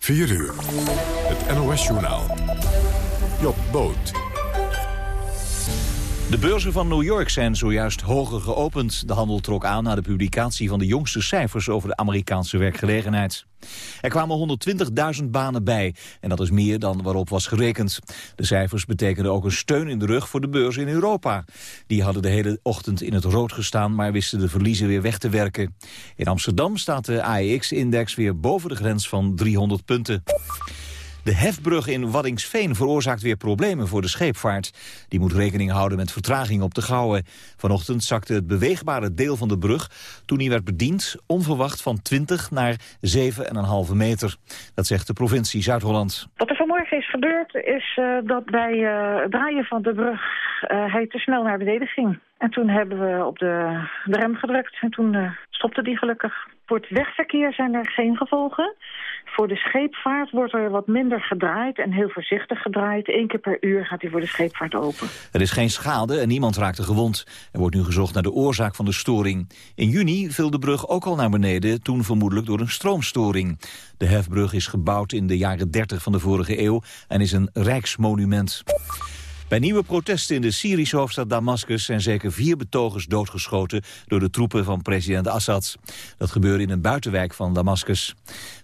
4 uur. Het NOS-journaal. Job Boot. De beurzen van New York zijn zojuist hoger geopend. De handel trok aan na de publicatie van de jongste cijfers over de Amerikaanse werkgelegenheid. Er kwamen 120.000 banen bij en dat is meer dan waarop was gerekend. De cijfers betekenden ook een steun in de rug voor de beurs in Europa. Die hadden de hele ochtend in het rood gestaan, maar wisten de verliezen weer weg te werken. In Amsterdam staat de AEX-index weer boven de grens van 300 punten. De hefbrug in Waddingsveen veroorzaakt weer problemen voor de scheepvaart. Die moet rekening houden met vertraging op de Gouwen. Vanochtend zakte het beweegbare deel van de brug... toen hij werd bediend onverwacht van 20 naar 7,5 meter. Dat zegt de provincie Zuid-Holland. Wat er vanmorgen is gebeurd is uh, dat bij uh, het draaien van de brug... Uh, hij te snel naar beneden ging. En toen hebben we op de, de rem gedrukt en toen stopte die gelukkig. Voor het wegverkeer zijn er geen gevolgen. Voor de scheepvaart wordt er wat minder gedraaid en heel voorzichtig gedraaid. Eén keer per uur gaat hij voor de scheepvaart open. Er is geen schade en niemand raakte gewond. Er wordt nu gezocht naar de oorzaak van de storing. In juni viel de brug ook al naar beneden, toen vermoedelijk door een stroomstoring. De hefbrug is gebouwd in de jaren 30 van de vorige eeuw en is een rijksmonument. Bij nieuwe protesten in de Syrische hoofdstad Damascus zijn zeker vier betogers doodgeschoten door de troepen van president Assad. Dat gebeurde in een buitenwijk van Damascus.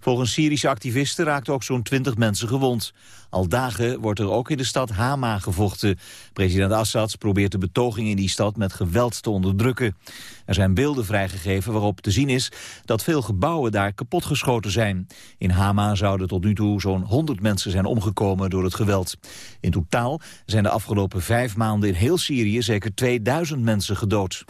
Volgens Syrische activisten raakten ook zo'n twintig mensen gewond. Al dagen wordt er ook in de stad Hama gevochten. President Assad probeert de betoging in die stad met geweld te onderdrukken. Er zijn beelden vrijgegeven waarop te zien is dat veel gebouwen daar kapotgeschoten zijn. In Hama zouden tot nu toe zo'n 100 mensen zijn omgekomen door het geweld. In totaal zijn de afgelopen vijf maanden in heel Syrië zeker 2000 mensen gedood.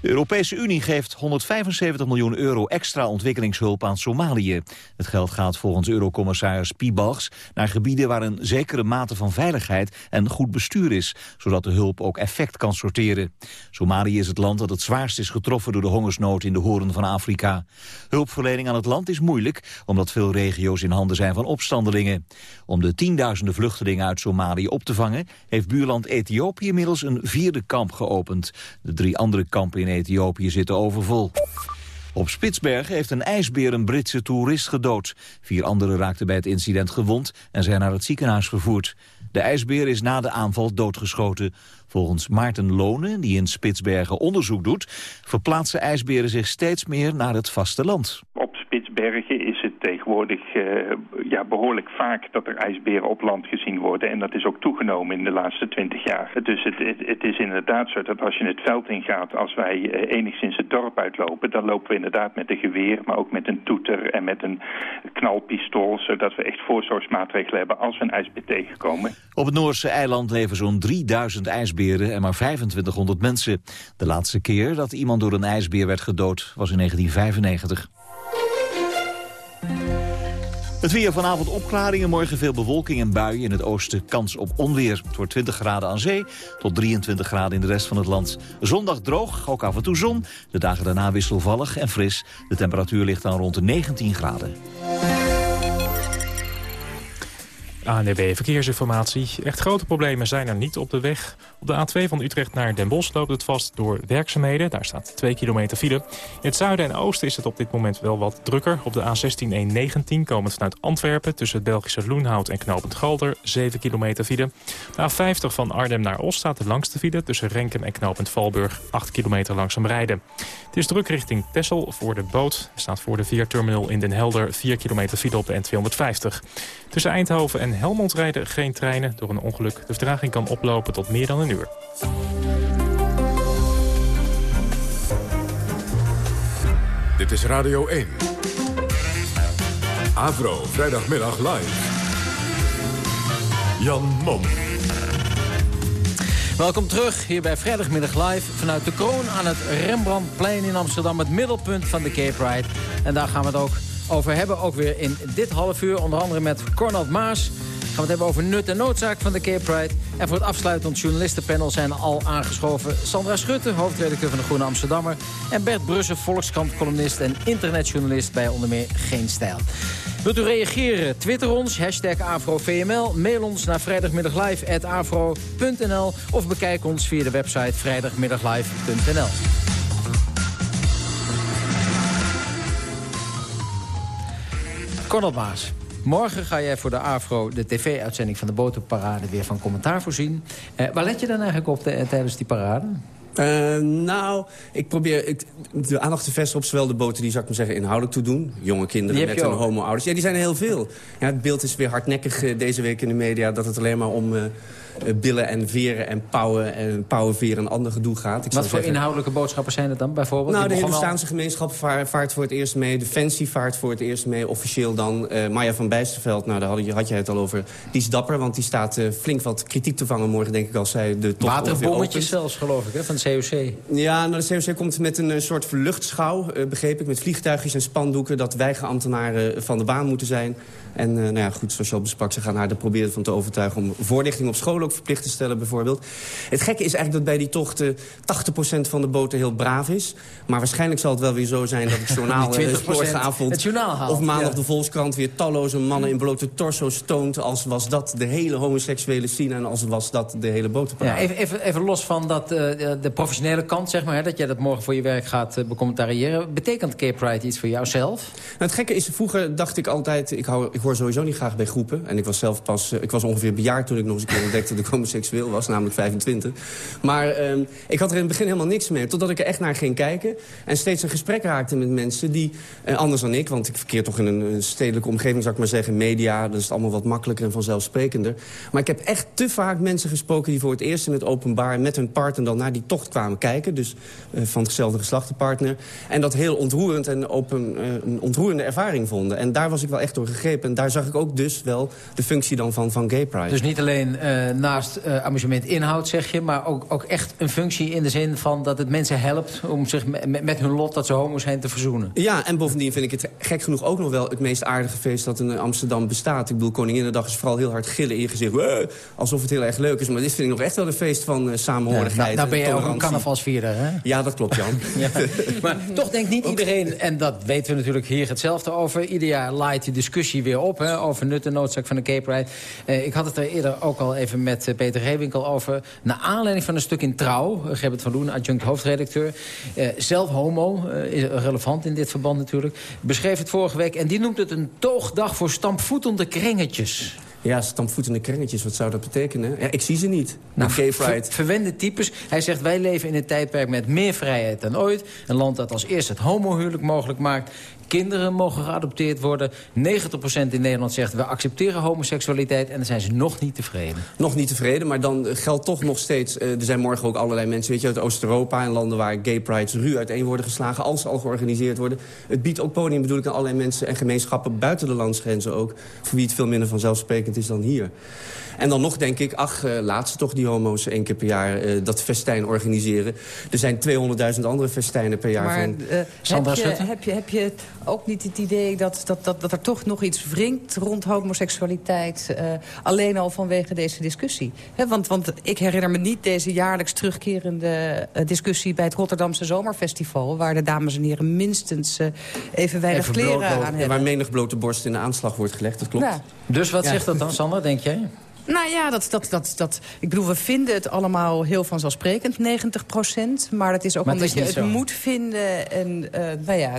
De Europese Unie geeft 175 miljoen euro extra ontwikkelingshulp aan Somalië. Het geld gaat volgens eurocommissaris Piebalgs naar gebieden waar een zekere mate van veiligheid en goed bestuur is, zodat de hulp ook effect kan sorteren. Somalië is het land dat het zwaarst is getroffen door de hongersnood in de horen van Afrika. Hulpverlening aan het land is moeilijk, omdat veel regio's in handen zijn van opstandelingen. Om de tienduizenden vluchtelingen uit Somalië op te vangen, heeft buurland Ethiopië inmiddels een vierde kamp geopend. De drie andere kampen in in Ethiopië zitten overvol. Op Spitsbergen heeft een ijsbeer een Britse toerist gedood. Vier anderen raakten bij het incident gewond en zijn naar het ziekenhuis vervoerd. De ijsbeer is na de aanval doodgeschoten. Volgens Maarten Lonen, die in Spitsbergen onderzoek doet... verplaatsen ijsberen zich steeds meer naar het vasteland. Op Spitsbergen is tegenwoordig uh, ja, behoorlijk vaak dat er ijsberen op land gezien worden. En dat is ook toegenomen in de laatste twintig jaar. Dus het, het, het, is inderdaad zo dat als je het veld ingaat, als wij uh, enigszins het dorp uitlopen... dan lopen we inderdaad met een geweer, maar ook met een toeter en met een knalpistool... zodat we echt voorzorgsmaatregelen hebben als we een ijsbeer tegenkomen. Op het Noorse eiland leven zo'n 3000 ijsberen en maar 2500 mensen. De laatste keer dat iemand door een ijsbeer werd gedood was in 1995. Het weer vanavond opklaringen, morgen veel bewolking en buien. In het oosten kans op onweer. Het wordt 20 graden aan zee tot 23 graden in de rest van het land. Zondag droog, ook af en toe zon. De dagen daarna wisselvallig en fris. De temperatuur ligt dan rond de 19 graden. ANDB Verkeersinformatie. Echt grote problemen zijn er niet op de weg. Op de A2 van Utrecht naar Den Bosch loopt het vast door werkzaamheden. Daar staat 2 kilometer file. In het zuiden en oosten is het op dit moment wel wat drukker. Op de A16-119 komend vanuit Antwerpen... tussen het Belgische Loenhout en Knopend Galder, 7 kilometer file. De A50 van Arnhem naar Oost staat de langste file... tussen Renkum en Knopend Valburg, 8 kilometer langzaam rijden. Het is druk richting Tessel voor de boot. Er staat voor de Vierterminal in Den Helder 4 kilometer file op de N250. Tussen Eindhoven en Helmond rijden geen treinen door een ongeluk. De vertraging kan oplopen tot meer dan een uur. Dit is Radio 1. Avro, vrijdagmiddag live. Jan Mom. Welkom terug hier bij Vrijdagmiddag Live vanuit de kroon aan het Rembrandtplein in Amsterdam. Het middelpunt van de Cape Ride. En daar gaan we het ook over hebben. Ook weer in dit half uur. Onder andere met Cornel Maas. Gaan we het hebben over nut en noodzaak van de Cape Pride. En voor het afsluitend journalistenpanel zijn al aangeschoven... Sandra Schutte, hoofdredacteur van de Groene Amsterdammer... en Bert Brussen, Volkskrant-columnist en internetjournalist... bij onder meer Geen Stijl. Wilt u reageren? Twitter ons, hashtag AfroVML. Mail ons naar vrijdagmiddaglive.afro.nl of bekijk ons via de website vrijdagmiddaglive.nl. Cornel Maas. Morgen ga jij voor de AFRO de tv-uitzending van de botenparade weer van commentaar voorzien. Eh, waar let je dan eigenlijk op tijdens die parade? Uh, nou, ik probeer ik, de aandacht te vestigen op zowel de boten die, zou ik maar zeggen, inhoudelijk toe doen. Jonge kinderen met hun homo-ouders. Ja, die zijn er heel veel. Ja, het beeld is weer hardnekkig uh, deze week in de media... dat het alleen maar om uh, eh, billen en veren en pauwen en pauwenveren en ander gedoe gaat. Ik Wat voor inhoudelijke boodschappen zijn het dan bijvoorbeeld? Nou, de Hindoestaanse al... gemeenschap vaart voor het eerst mee. Defensie vaart voor het eerst mee. Officieel dan uh, Maya van Bijsterveld, nou, daar had je, had je het al over. Die is dapper, want die staat uh, flink wat kritiek te vangen morgen, denk ik, als zij de top Waterbommetjes zelfs, geloof ik, hè, van de COC. Ja, nou, de COC komt met een soort verluchtschouw, uh, begreep ik, met vliegtuigjes en spandoeken... dat weigerambtenaren van de baan moeten zijn. En nou ja, goed, zoals je al besprak, ze gaan haar er proberen van te overtuigen... om voorlichting op school ook verplicht te stellen bijvoorbeeld. Het gekke is eigenlijk dat bij die tochten 80% van de boten heel braaf is. Maar waarschijnlijk zal het wel weer zo zijn dat het journaal morgenavond... Het journaal haalt, of maandag de Volkskrant weer talloze mannen in blote torso's toont... als was dat de hele homoseksuele scene en als was dat de hele botenparade. Ja, even, even, even, los van dat, uh, de professionele kant, zeg maar... Hè, dat jij dat morgen voor je werk gaat uh, becommentariëren. Betekent Cape Pride iets voor jouzelf? Nou, het gekke is, vroeger dacht ik altijd... Ik, hou, ik hoor sowieso niet graag bij groepen. En ik was zelf pas... ik was ongeveer bejaard toen ik nog eens een keer ontdekte... ik homoseksueel was, namelijk 25. Maar um, ik had er in het begin helemaal niks mee. Totdat ik er echt naar ging kijken. En steeds een gesprek raakte met mensen die, uh, anders dan ik... want ik verkeer toch in een stedelijke omgeving, zou ik maar zeggen. Media, dat is allemaal wat makkelijker en vanzelfsprekender. Maar ik heb echt te vaak mensen gesproken... die voor het eerst in het openbaar met hun partner dan naar die tocht kwamen kijken. Dus uh, van hetzelfde geslachtenpartner. En dat heel ontroerend en open, uh, een ontroerende ervaring vonden. En daar was ik wel echt door gegrepen. En daar zag ik ook dus wel de functie dan van, van Gay Pride. Dus niet alleen naast amusement inhoud, zeg je... maar ook, ook echt een functie in de zin van dat het mensen helpt... om zich met, met hun lot dat ze homo zijn te verzoenen. Ja, en bovendien vind ik het gek genoeg ook nog wel... het meest aardige feest dat in Amsterdam bestaat. Ik bedoel, Koninginnedag is vooral heel hard gillen in je gezicht. alsof het heel erg leuk is. Maar dit vind ik nog echt wel een feest van uh, samenhorigheid. Ja, nou, ben je ook een carnavalsvierder, hè? Ja, dat klopt, Jan. ja. Maar toch denkt niet iedereen, en dat weten we natuurlijk hier hetzelfde over... ieder jaar laait die discussie weer op hè, over nut en noodzaak van de Cape Ride. Uh, ik had het er eerder ook al even met uh, Peter Reewinkel over. Naar aanleiding van een stuk in Trouw, uh, Gerbert van Loen, adjunct hoofdredacteur... zelf homo, is relevant in dit verband natuurlijk... beschreef het vorige week en die noemt het een toogdag voor stampvoetende kringetjes. Ja, stampvoetende kringetjes, wat zou dat betekenen? Ja, ik zie ze niet. Nou, ver, verwende types. Hij zegt, wij leven in een tijdperk met meer vrijheid dan ooit. Een land dat als eerst het homohuwelijk mogelijk maakt kinderen mogen geadopteerd worden. 90% in Nederland zegt, we accepteren homoseksualiteit... en dan zijn ze nog niet tevreden. Nog niet tevreden, maar dan geldt toch nog steeds... Uh, er zijn morgen ook allerlei mensen weet je, uit Oost-Europa... en landen waar gay prides ruw uiteen worden geslagen... als ze al georganiseerd worden. Het biedt ook podium, bedoel ik, aan allerlei mensen en gemeenschappen... buiten de landsgrenzen ook, voor wie het veel minder vanzelfsprekend is dan hier. En dan nog denk ik, ach, uh, laat ze toch die homo's één keer per jaar uh, dat festijn organiseren. Er zijn 200.000 andere festijnen per jaar. Maar van... uh, heb, je, heb, je, heb je ook niet het idee dat, dat, dat, dat er toch nog iets wringt rond homoseksualiteit... alleen al vanwege deze discussie? He, want, want ik herinner me niet deze jaarlijks terugkerende discussie... bij het Rotterdamse Zomerfestival... waar de dames en heren minstens even weinig even kleren aan hebben. Waar menig blote borst in de aanslag wordt gelegd, dat klopt. Ja. Dus wat zegt dat dan, Sander, denk jij? Nou ja, dat, dat, dat, dat, ik bedoel, we vinden het allemaal heel vanzelfsprekend, 90 procent. Maar het is ook omdat je het moet vinden. En uh, nou ja,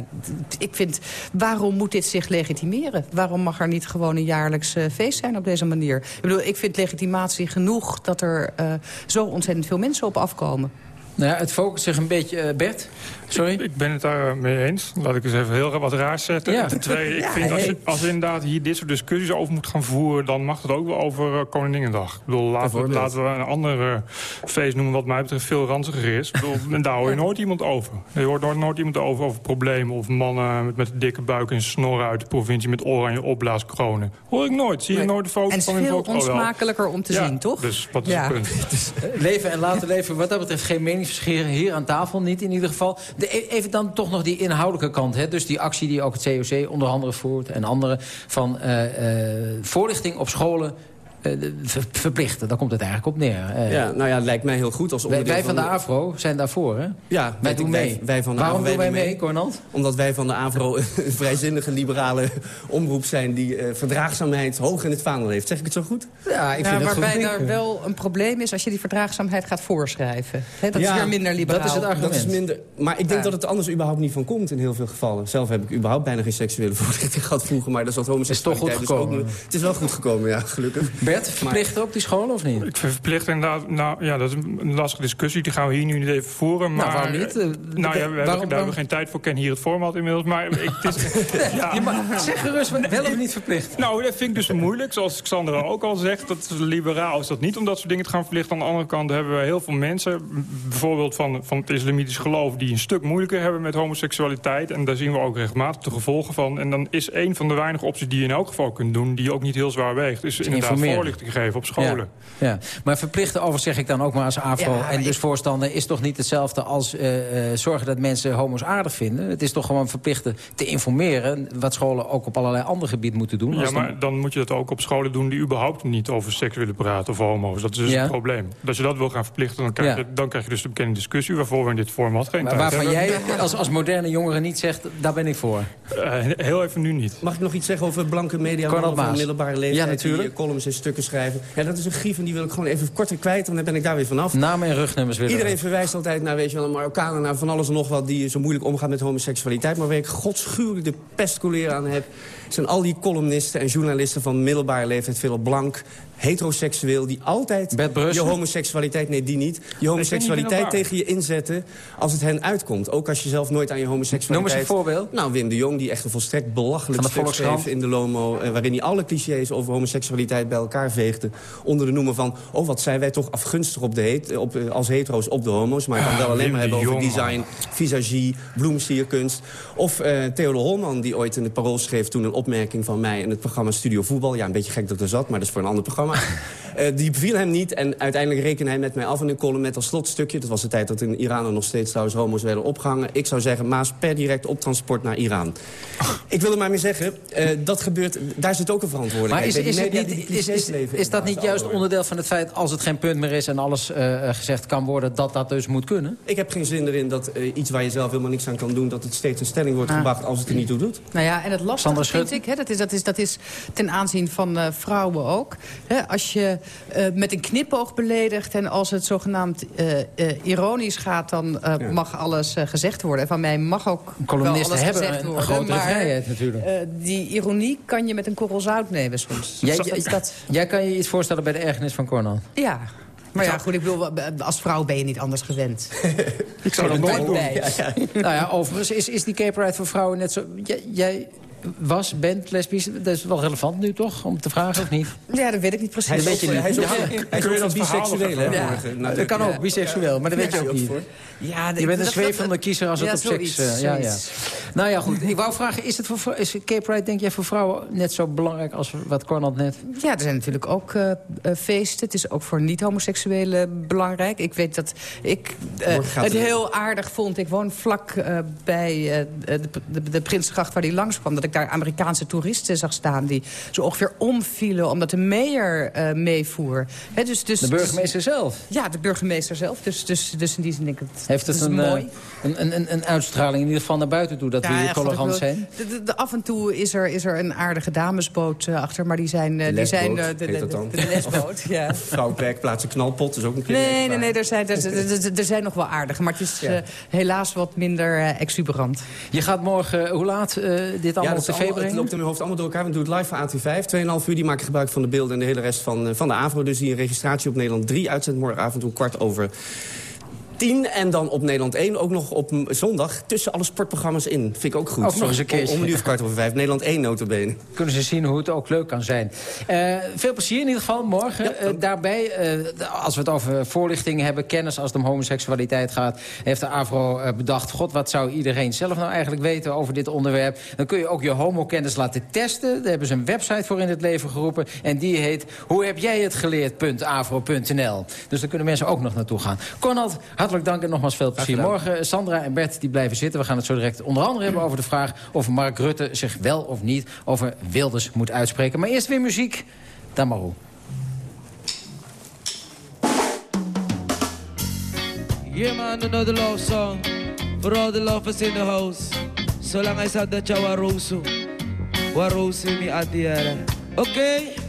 ik vind, waarom moet dit zich legitimeren? Waarom mag er niet gewoon een jaarlijks uh, feest zijn op deze manier? Ik bedoel, ik vind legitimatie genoeg dat er uh, zo ontzettend veel mensen op afkomen. Nou ja, het focust zich een beetje... Bert? Sorry? Ik, ik, ben het daar mee eens. Laat ik eens even heel wat raars zetten. Ja. Ten tweede, ik vind als, je, als inderdaad hier dit soort discussies over moet gaan voeren... dan mag het ook wel over uh, Koninginnedag. Ik bedoel, laten we, laten we een ander feest noemen wat mij betreft veel ranziger is. Ik bedoel, en daar hoor je nooit iemand over. Je hoort nooit, nooit iemand over over problemen of mannen met, met een dikke buik en snor uit de provincie... met oranje opblaaskronen. Hoor ik nooit. Zie je nooit de foto van in En het is veel onsmakelijker om te zien, toch? dus wat is het punt? leven en laten leven, wat dat betreft geen meningsverschillen hier aan tafel niet in ieder geval. E- even dan toch nog die inhoudelijke kant. Hè? Dus die actie die ook het COC onder andere voert en andere... van uh, uh, voorlichting op scholen verplichten. Daar komt het eigenlijk op neer. ja, nou ja, het lijkt mij heel goed als onderdeel Wij van de, AVRO zijn daarvoor, hè? Ja, wij doen mee. Wij, van de Waarom doen wij mee, Cornald? Omdat wij van de AVRO een vrijzinnige, liberale omroep zijn... die verdraagzaamheid hoog in het vaandel heeft. Zeg ik het zo goed? Ja, ik vind het goed. Waarbij er wel een probleem is als je die verdraagzaamheid gaat voorschrijven. dat is weer minder liberaal. Dat is het argument. Dat is minder, maar ik denk dat het anders überhaupt niet van komt in heel veel gevallen. Zelf heb ik überhaupt bijna geen seksuele voorlichting gehad vroeger. Maar dat is wat homoseksualiteit. Is toch goed gekomen? het is wel goed gekomen, ja, gelukkig. Bert, verplicht op die school of niet? Ik vind verplicht inderdaad... Nou, ja, dat is een lastige discussie. Die gaan we hier nu niet even voeren. Nou, maar, nou, waarom niet? Nou ja, we hebben, daar hebben we geen tijd voor. Ik ken hier het format inmiddels. Maar ik, het is, ja. je mag, zeg gerust, wel of niet verplicht? Nou, dat vind ik dus moeilijk. Zoals Xandra ook al zegt, dat is liberaal is dat niet om dat soort dingen te gaan verplichten. Aan de andere kant hebben we heel veel mensen, bijvoorbeeld van, van het islamitisch geloof... die een stuk moeilijker hebben met homoseksualiteit. En daar zien we ook regelmatig de gevolgen van. En dan is een van de weinige opties die je in elk geval kunt doen... die ook niet heel zwaar weegt, is inderdaad voorlichting geven op scholen. Ja, Maar verplichten, over zeg ik dan ook maar als AFRO... en dus voorstander, is toch niet hetzelfde als uh, zorgen dat mensen homo's aardig vinden? Het is toch gewoon verplichten te informeren... wat scholen ook op allerlei andere gebieden moeten doen. Ja, maar dan... moet je dat ook op scholen doen die überhaupt niet over seks willen praten... of homo's. Dat is dus ja. het probleem. Als je dat wil gaan verplichten, dan krijg, je, dan krijg je dus de bekende discussie... waarvoor we in dit format geen maar tijd waarvan jij als, als moderne jongere niet zegt, daar ben ik voor. Uh, heel even nu niet. Mag ik nog iets zeggen over blanke media van middelbare leeftijd? Ja, natuurlijk. Die columns en stukken schrijven. Ja, dat is een grief en die wil ik gewoon even korter kwijt. En dan ben ik daar weer vanaf. Namen en rugnummers willen Iedereen verwijst altijd naar, weet je wel, een Marokkanen... naar van alles en nog wat die zo moeilijk omgaan met homoseksualiteit. Maar waar ik godschuwelijk de aan heb... zijn al die columnisten en journalisten van middelbare leeftijd... veel blank, heteroseksueel... die altijd je homoseksualiteit, nee die niet... je homoseksualiteit tegen je inzetten als het hen uitkomt. Ook als je zelf nooit aan je homoseksualiteit... Noem eens een voorbeeld. Nou, Wim de Jong, die echt een volstrekt belachelijk stuk schreef in de Lomo... Eh, waarin hij alle clichés over homoseksualiteit bij elkaar veegde... onder de noemen van, oh wat zijn wij toch afgunstig op de heet, op, eh, als hetero's op de homo's... maar ik kan wel ah, alleen maar hebben over design, visagie, bloemsierkunst. Of uh, Theodor Holman, die ooit in het Parool schreef... toen een opmerking van mij in het programma Studio Voetbal. Ja, een beetje gek dat er zat, maar dat is voor een ander programma. Uh, die beviel hem niet en uiteindelijk rekende hij met mij af in een column met als slotstukje. Dat was de tijd dat in Iran nog steeds trouwens homo's werden opgehangen. Ik zou zeggen, Maas per direct op transport naar Iran. Ik wil er maar mee zeggen, uh, dat gebeurt, daar zit ook een verantwoordelijkheid. Maar is, is, niet, is, is, is dat niet juist onderdeel van het feit, als het geen punt meer is en alles uh, gezegd kan worden, dat dat dus moet kunnen? Ik heb geen zin erin dat iets waar je zelf helemaal niks aan kan doen, dat het steeds een stelling wordt ah. gebracht als het er niet toe doet. Nou ja, en het lastige vind ik, hè, dat, is, dat, is, dat is ten aanzien van vrouwen ook. Hè, als je uh, met een knipoog beledigt... en als het zogenaamd uh, uh, ironisch gaat, dan mag alles gezegd worden. Van mij mag ook Columnisten wel alles hebben een, grote maar, vrijheid natuurlijk. die ironie kan je met een korrel zout nemen soms. Jij, jij, dat... jij kan je iets voorstellen bij de ergernis van Cornel? Ja. Maar ja, goed, ik bedoel, als vrouw ben je niet anders gewend. ik zou dat nooit doen. Ja, ja. nou ja, overigens is, is die cape voor vrouwen net zo... jij was, bent lesbisch. Dat is wel relevant nu toch, om te vragen of niet? Ja, dat weet ik niet precies. Hij, weet je niet. hij is ook, hij is ook biseksueel, hè? Ja. Nou, dat kan ook, biseksueel, maar dat weet je ook niet. Ja, je bent een zwevende kiezer als het op seks... Uh, ja, ja. Nou ja, goed. Ik wou vragen, is, het voor, is Cape Pride, denk jij, voor vrouwen net zo belangrijk als wat Cornald net? Ja, er zijn natuurlijk ook uh, feesten. Het is ook voor niet-homoseksuelen belangrijk. Ik weet dat ik uh, het heel aardig vond. Ik woon vlak bij de, de, de Prinsengracht waar die langskwam. Dat ik daar Amerikaanse toeristen zag staan... die zo ongeveer omvielen omdat de mayor uh, meevoer. dus, dus, de burgemeester zelf? Ja, de burgemeester zelf. Dus, dus, dus in die zin denk ik... Het, Heeft het een, mooi. Eh, een, een, een, uitstraling in ieder geval naar buiten toe... dat ja, we hier tolerant zijn? De, de, af en toe is er, is er een aardige damesboot uh, achter... maar die zijn, uh, die zijn de, de, de, de, lesboot. ja. Vrouwwerkplaatsen knalpot is ook een keer... Nee, nee, nee, er zijn, er, er, zijn nog wel aardige. Maar het is ja. helaas wat minder exuberant. Je gaat morgen, hoe laat dit allemaal op tv brengen? Het loopt in mijn hoofd allemaal door elkaar. We doen het live voor AT5. 2,5 uur, die maken gebruik van de beelden en de hele rest van, van de AVRO. Dus die registratie op Nederland 3 uitzendt morgenavond om kwart over 10. En dan op Nederland 1 ook nog op zondag tussen alle sportprogramma's in. Vind ik ook goed. Ook nog eens een keertje. Om, om uur kwart over vijf. Nederland 1 notabene. Kunnen ze zien hoe het ook leuk kan zijn. Uh, veel plezier in ieder geval morgen. Ja, uh, daarbij, uh, als we het over voorlichting hebben... kennis als het om homoseksualiteit gaat... heeft de AVRO bedacht... God, wat zou iedereen zelf nou eigenlijk weten over dit onderwerp? Dan kun je ook je homokennis laten testen. Daar hebben ze een website voor in het leven geroepen. En die heet Hoe heb jij het geleerd.avro.nl. Dus daar kunnen mensen ook nog naartoe gaan. Conrad, hartelijk dank en nogmaals veel plezier. Morgen eh, Sandra en Bert die blijven zitten. We gaan het zo direct onder andere hebben over de vraag... of Mark Rutte zich wel of niet over Wilders moet uitspreken. Maar eerst weer muziek. Dan maar hoe. Yeah man, another love song For all the in the house So lang ay sa dacha waruso Waruso mi atiara Okay?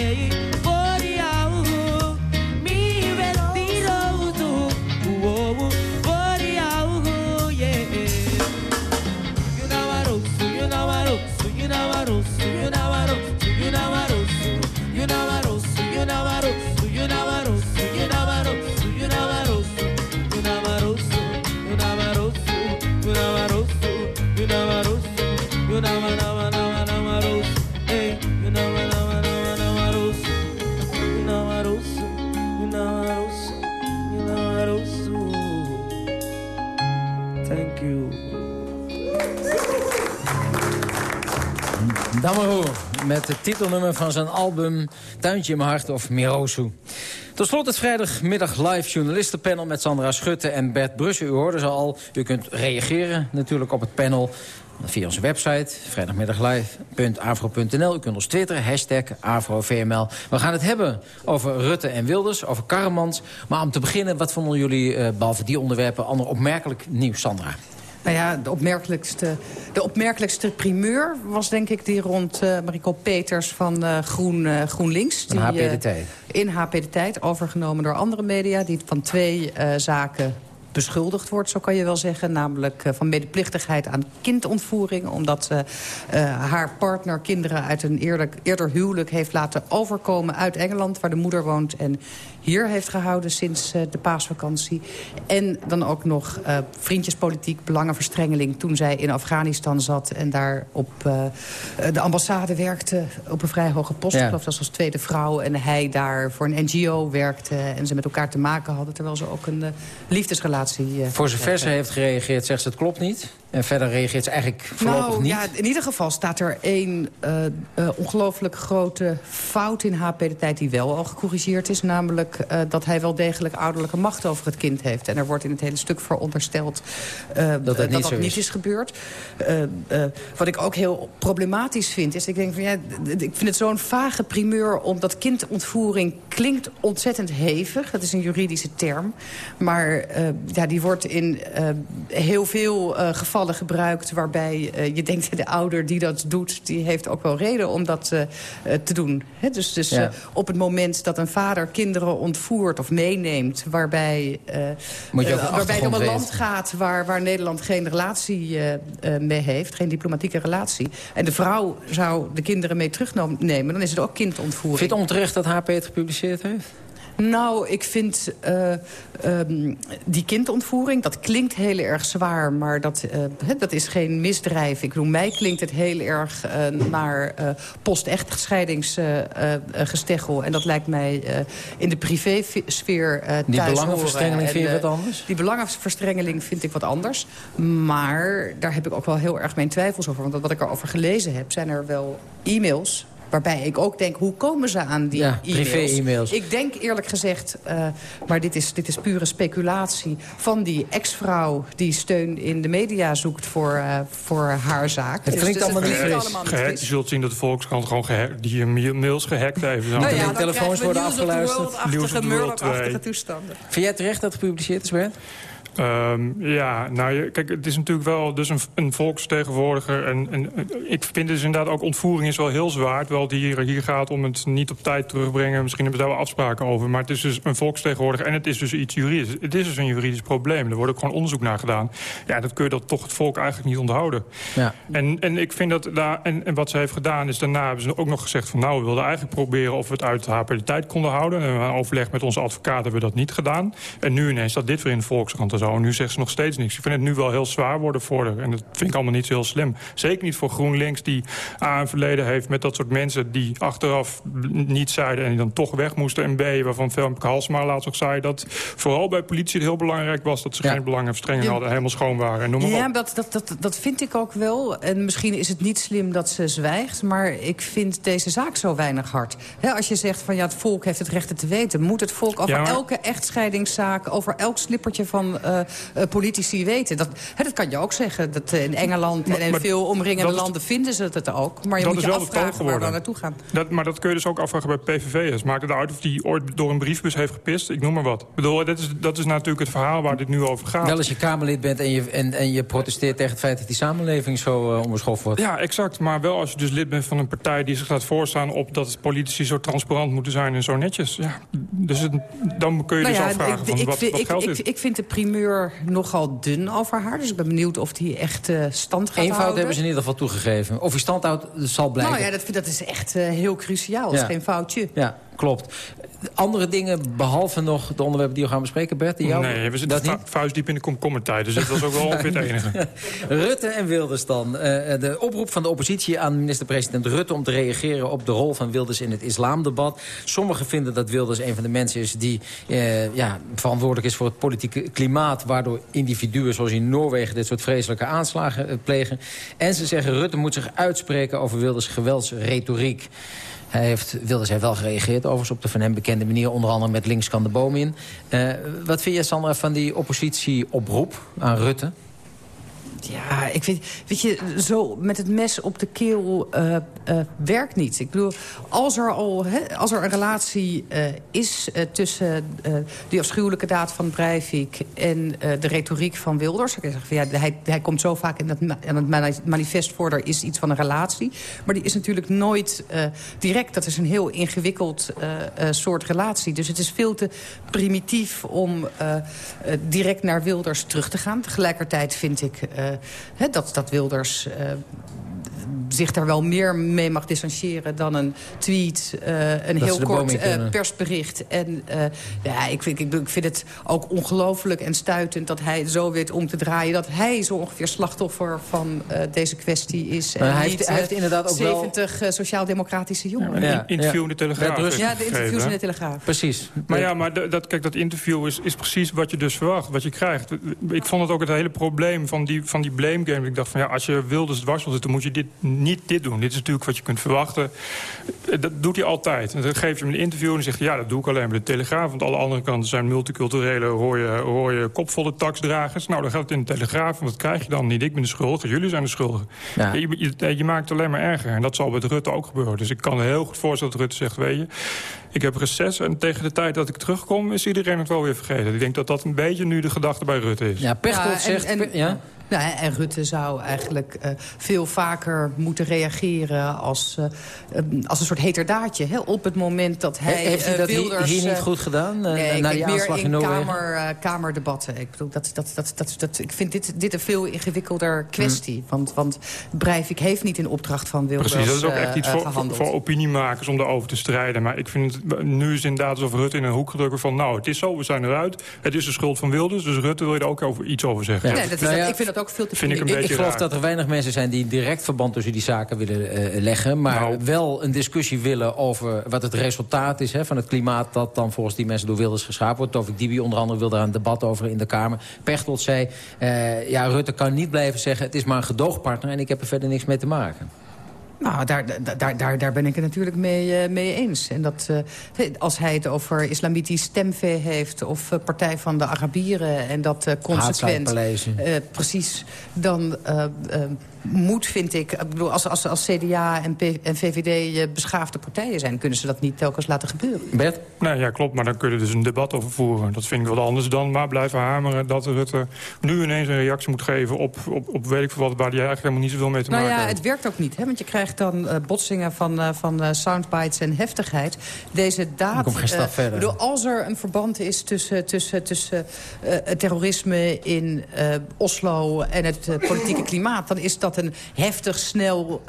hey. Okay? met het titelnummer van zijn album Tuintje in mijn hart of Mirosu. Tot slot het vrijdagmiddag live journalistenpanel met Sandra Schutte en Bert Brussen. U hoorde ze al. U kunt reageren natuurlijk op het panel via onze website, vrijdagmiddaglive.avro.nl. U kunt ons twitteren, hashtag AvroVML. We gaan het hebben over Rutte en Wilders, over Karremans. Maar om te beginnen, wat vonden jullie, uh, behalve die onderwerpen... ander opmerkelijk nieuws, Sandra? Nou ja, de opmerkelijkste, de opmerkelijkste primeur was denk ik die rond uh, Mariko Peters van uh, Groen, uh, GroenLinks. Die, HP de Tijd. in HP de Tijd, overgenomen door andere media... die van twee zaken beschuldigd wordt, zo kan je wel zeggen. Namelijk van medeplichtigheid aan kindontvoering. Omdat uh, haar partner kinderen uit een eerder, eerder huwelijk heeft laten overkomen uit Engeland... waar de moeder woont en hier heeft gehouden sinds uh, de paasvakantie. En dan ook nog uh, vriendjespolitiek, belangenverstrengeling... toen zij in Afghanistan zat en daar op de ambassade werkte... op een vrij hoge post, ja. ik geloof dat als tweede vrouw... en hij daar voor een NGO werkte en ze met elkaar te maken hadden... terwijl ze ook een liefdesrelatie... voor zover ze heeft gereageerd, zegt ze het klopt niet... En verder reageert ze eigenlijk voorlopig nou, niet? Ja, in ieder geval staat er één uh, uh, ongelooflijk grote fout in HP de tijd... die wel al gecorrigeerd is. Namelijk uh, dat hij wel degelijk ouderlijke macht over het kind heeft. En er wordt in het hele stuk verondersteld dat dat, niet, dat niet, is. gebeurd. wat ik ook heel problematisch vind, is... ik denk van ja, ik vind het zo'n vage primeur... omdat kindontvoering klinkt ontzettend hevig. Dat is een juridische term. Maar ja, die wordt in heel veel gevallen gebruikt... waarbij uh, je denkt, de ouder die dat doet... die heeft ook wel reden om dat uh, te doen. He, dus dus ja. uh, op het moment dat een vader kinderen ontvoert of meeneemt... waarbij, waarbij het om een land gaat waar, waar Nederland geen relatie mee heeft... geen diplomatieke relatie... en de vrouw zou de kinderen mee terugnemen... dan is het ook kindontvoering. Vind je het onterecht dat HP het gepubliceerd heeft? Nou, ik vind uh, um, die kindontvoering, dat klinkt heel erg zwaar... maar dat, uh, dat is geen misdrijf. Ik bedoel, mij klinkt het heel erg uh, naar post-echtscheidingsgesteggel. en dat lijkt mij in de privésfeer thuis Die belangenverstrengeling en, vind je wat anders? Die belangenverstrengeling vind ik wat anders. Maar daar heb ik ook wel heel erg mijn twijfels over. Want wat ik erover gelezen heb, zijn er wel e-mails Waarbij ik ook denk, hoe komen ze aan die ja, e-mails? Ik denk eerlijk gezegd, uh, maar dit is, dit is pure speculatie... van die ex-vrouw die steun in de media zoekt voor, uh, voor haar zaak. Het klinkt dus, allemaal niet. Gehackt, je zult zien dat de Volkskrant gewoon die mails gehackt heeft. Nou ja, telefoons worden afgeluisterd. Nieuws op de World toestanden. Vind jij terecht dat het gepubliceerd is, Bert? Um, ja, nou, kijk, het is natuurlijk wel dus een, een volksvertegenwoordiger. En, en, ik vind dus inderdaad ook ontvoering is wel heel zwaar. Terwijl het hier, hier gaat om het niet op tijd terugbrengen. Misschien hebben we daar wel afspraken over. Maar het is dus een volksvertegenwoordiger en het is dus iets juridisch. Het is dus een juridisch probleem. Er wordt ook gewoon onderzoek naar gedaan. Ja, dat kun je dat toch het volk eigenlijk niet onthouden. Ja. En, en ik vind dat daar, en, en wat ze heeft gedaan is daarna hebben ze ook nog gezegd van nou, we wilden eigenlijk proberen of we het uit HP de tijd konden houden. En we overleg met onze advocaat hebben we dat niet gedaan. En nu ineens dat dit weer in de Volkskrant En nu zegt ze nog steeds niks. Ik vind het nu wel heel zwaar worden voor haar. En dat vind ik allemaal niet zo heel slim. Zeker niet voor GroenLinks die A, een verleden heeft met dat soort mensen... die achteraf niet zeiden en die dan toch weg moesten. En B, waarvan Femke Halsma laatst ook zei... dat vooral bij politie het heel belangrijk was... dat ze ja. geen belangenverstrengeling ja. hadden, helemaal schoon waren. En noem maar ja, op. Dat, dat, dat, dat vind ik ook wel. En misschien is het niet slim dat ze zwijgt... maar ik vind deze zaak zo weinig hard. He, als je zegt van ja, het volk heeft het recht te weten... moet het volk over ja, maar... elke echtscheidingszaak... over elk slippertje van uh, politici weten. Dat, hè, dat kan je ook zeggen. Dat in Engeland maar, en in veel omringende landen vinden ze het ook. Maar je moet je afvragen waar we naartoe gaan. Dat, maar dat kun je dus ook afvragen bij PVV'ers. Maakt het uit of die ooit door een briefbus heeft gepist? Ik noem maar wat. Ik bedoel, dat, is, dat is natuurlijk het verhaal waar dit nu over gaat. Wel als je Kamerlid bent en je, en, en je protesteert tegen het feit... dat die samenleving zo uh, onbeschoft wordt. Ja, exact. Maar wel als je dus lid bent van een partij die zich gaat voorstaan... op dat politici zo transparant moeten zijn en zo netjes. Ja, dus het, dan kun je nou dus ja, afvragen ik, van ik, wat, ik, wat geldt ik, ik vind de primeur nogal dun over haar. Dus ik ben benieuwd of die echt uh, stand gaat houden. hebben ze in ieder geval toegegeven. Of hij stand houdt, zal blijken. Nou ja, dat, dat is echt uh, heel cruciaal. Dat Ja. is geen foutje. Ja, klopt. Andere dingen, behalve nog de onderwerpen die we gaan bespreken, Bert? die Jou, nee, we zitten dat niet? vuistdiep in de komkommertijd. Dus dat was ook wel ongeveer het enige. Rutte en Wilders dan. Uh, de oproep van de oppositie aan minister-president Rutte... om te reageren op de rol van Wilders in het islamdebat. Sommigen vinden dat Wilders een van de mensen is... die uh, ja, verantwoordelijk is voor het politieke klimaat... waardoor individuen zoals in Noorwegen dit soort vreselijke aanslagen uh, plegen. En ze zeggen Rutte moet zich uitspreken over Wilders geweldsretoriek. Hij heeft, Wilders heeft wel gereageerd overigens op de van hem bekende manier... onder andere met links kan de boom in. Uh, wat vind je, Sandra, van die oppositieoproep aan Rutte? Ja, ik vind, weet je, zo met het mes op de keel uh, uh, werkt niet. Ik bedoel, als er al als er een relatie uh, is tussen die afschuwelijke daad van Breivik... en de retoriek van Wilders... Ik zeg van, ja, hij, hij komt zo vaak in in het manifest voor... er is iets van een relatie. Maar die is natuurlijk nooit direct. Dat is een heel ingewikkeld soort relatie. Dus het is veel te primitief om direct naar Wilders terug te gaan. Tegelijkertijd vind ik... Uh, He, dat, dat Wilders uh, zich daar wel meer mee mag distancieren... dan een tweet, een heel kort persbericht. En ja, ik vind, ik, ik vind het ook ongelooflijk en stuitend... dat hij zo weet om te draaien. Dat hij zo ongeveer slachtoffer van deze kwestie is. En hij, heeft, hij heeft inderdaad ook 70 wel... sociaal-democratische jongeren. Ja, interview in de Telegraaf. Ja, de interviews in de Telegraaf. Precies. Maar ja, maar dat, kijk, dat interview is, is precies wat je dus verwacht, wat je krijgt. Ik vond het ook het hele probleem van die, van die blame game. Ik dacht van ja, als je Wilders dwars wil zitten, moet je dit, niet dit doen. Dit is natuurlijk wat je kunt verwachten. Dat doet hij altijd. En dan geef je hem een interview en dan zegt hij... ja, dat doe ik alleen bij de Telegraaf. Want alle andere kanten zijn multiculturele rode, rode kopvolle taxdragers. Nou, dan gaat het in de Telegraaf. En wat krijg je dan niet? Ik ben de schuldige, jullie zijn de schuldigen. Ja. Je, je, je, maakt het alleen maar erger. En dat zal met Rutte ook gebeuren. Dus ik kan me heel goed voorstellen dat Rutte zegt... weet je, ik heb reces en tegen de tijd dat ik terugkom... is iedereen het wel weer vergeten. Ik denk dat dat een beetje nu de gedachte bij Rutte is. Ja, Pechtold zegt... En, ja? Nou, en Rutte zou eigenlijk uh, veel vaker moeten reageren als, uh, als een soort heterdaadje. Hè? Op het moment dat hij Heeft hij dat Wilders, hier, niet goed gedaan? nee, na die meer in kamer, kamerdebatten. Ik, bedoel, dat, dat, dat, dat, dat, ik vind dit, dit een veel ingewikkelder kwestie. Hmm. Want, want Breivik heeft niet in opdracht van Wilders Precies, dat is ook echt iets voor, voor, voor, opiniemakers om daarover te strijden. Maar ik vind het, nu is inderdaad alsof Rutte in een hoek gedrukt van... nou, het is zo, we zijn eruit. Het is de schuld van Wilders, dus Rutte wil je er ook over, iets over zeggen. Ja. Nee, dat is nou ik vind dat ook veel te vind ik, ik, geloof dat er weinig mensen zijn die direct verband tussen die zaken willen uh, leggen. Maar nou. wel een discussie willen over wat het resultaat is hè, van het klimaat... dat dan volgens die mensen door Wilders geschapen wordt. Tovik Dibi onder andere wil daar een debat over in de Kamer. Pechtold zei, uh, ja, Rutte kan niet blijven zeggen... het is maar een gedoogpartner en ik heb er verder niks mee te maken. Nou, daar, daar, daar, daar ben ik het natuurlijk mee, uh, mee eens. En dat, uh, als hij het over islamitisch stemvee heeft... of uh, Partij van de Arabieren en dat consequent... precies, dan moet, vind ik... ik bedoel, als, als, als CDA en, P en VVD beschaafde partijen zijn... kunnen ze dat niet telkens laten gebeuren. Bert? Nee, ja, klopt, maar dan kun je dus een debat over voeren. Dat vind ik wel anders dan maar blijven hameren... dat Rutte nu ineens een reactie moet geven op, op, op weet ik wat... waar hij eigenlijk helemaal niet zoveel mee te nou maken ja, Het werkt ook niet, hè, want je krijgt dan uh, botsingen van, uh, van uh, soundbites en heftigheid. Deze daad... Kom geen stap verder. Bedoel, als er een verband is tussen, tussen, tussen het terrorisme in Oslo... en het politieke klimaat, dan is dat een heftig, snel,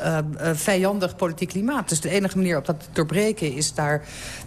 vijandig politiek klimaat. Dus de enige manier op dat te doorbreken is daar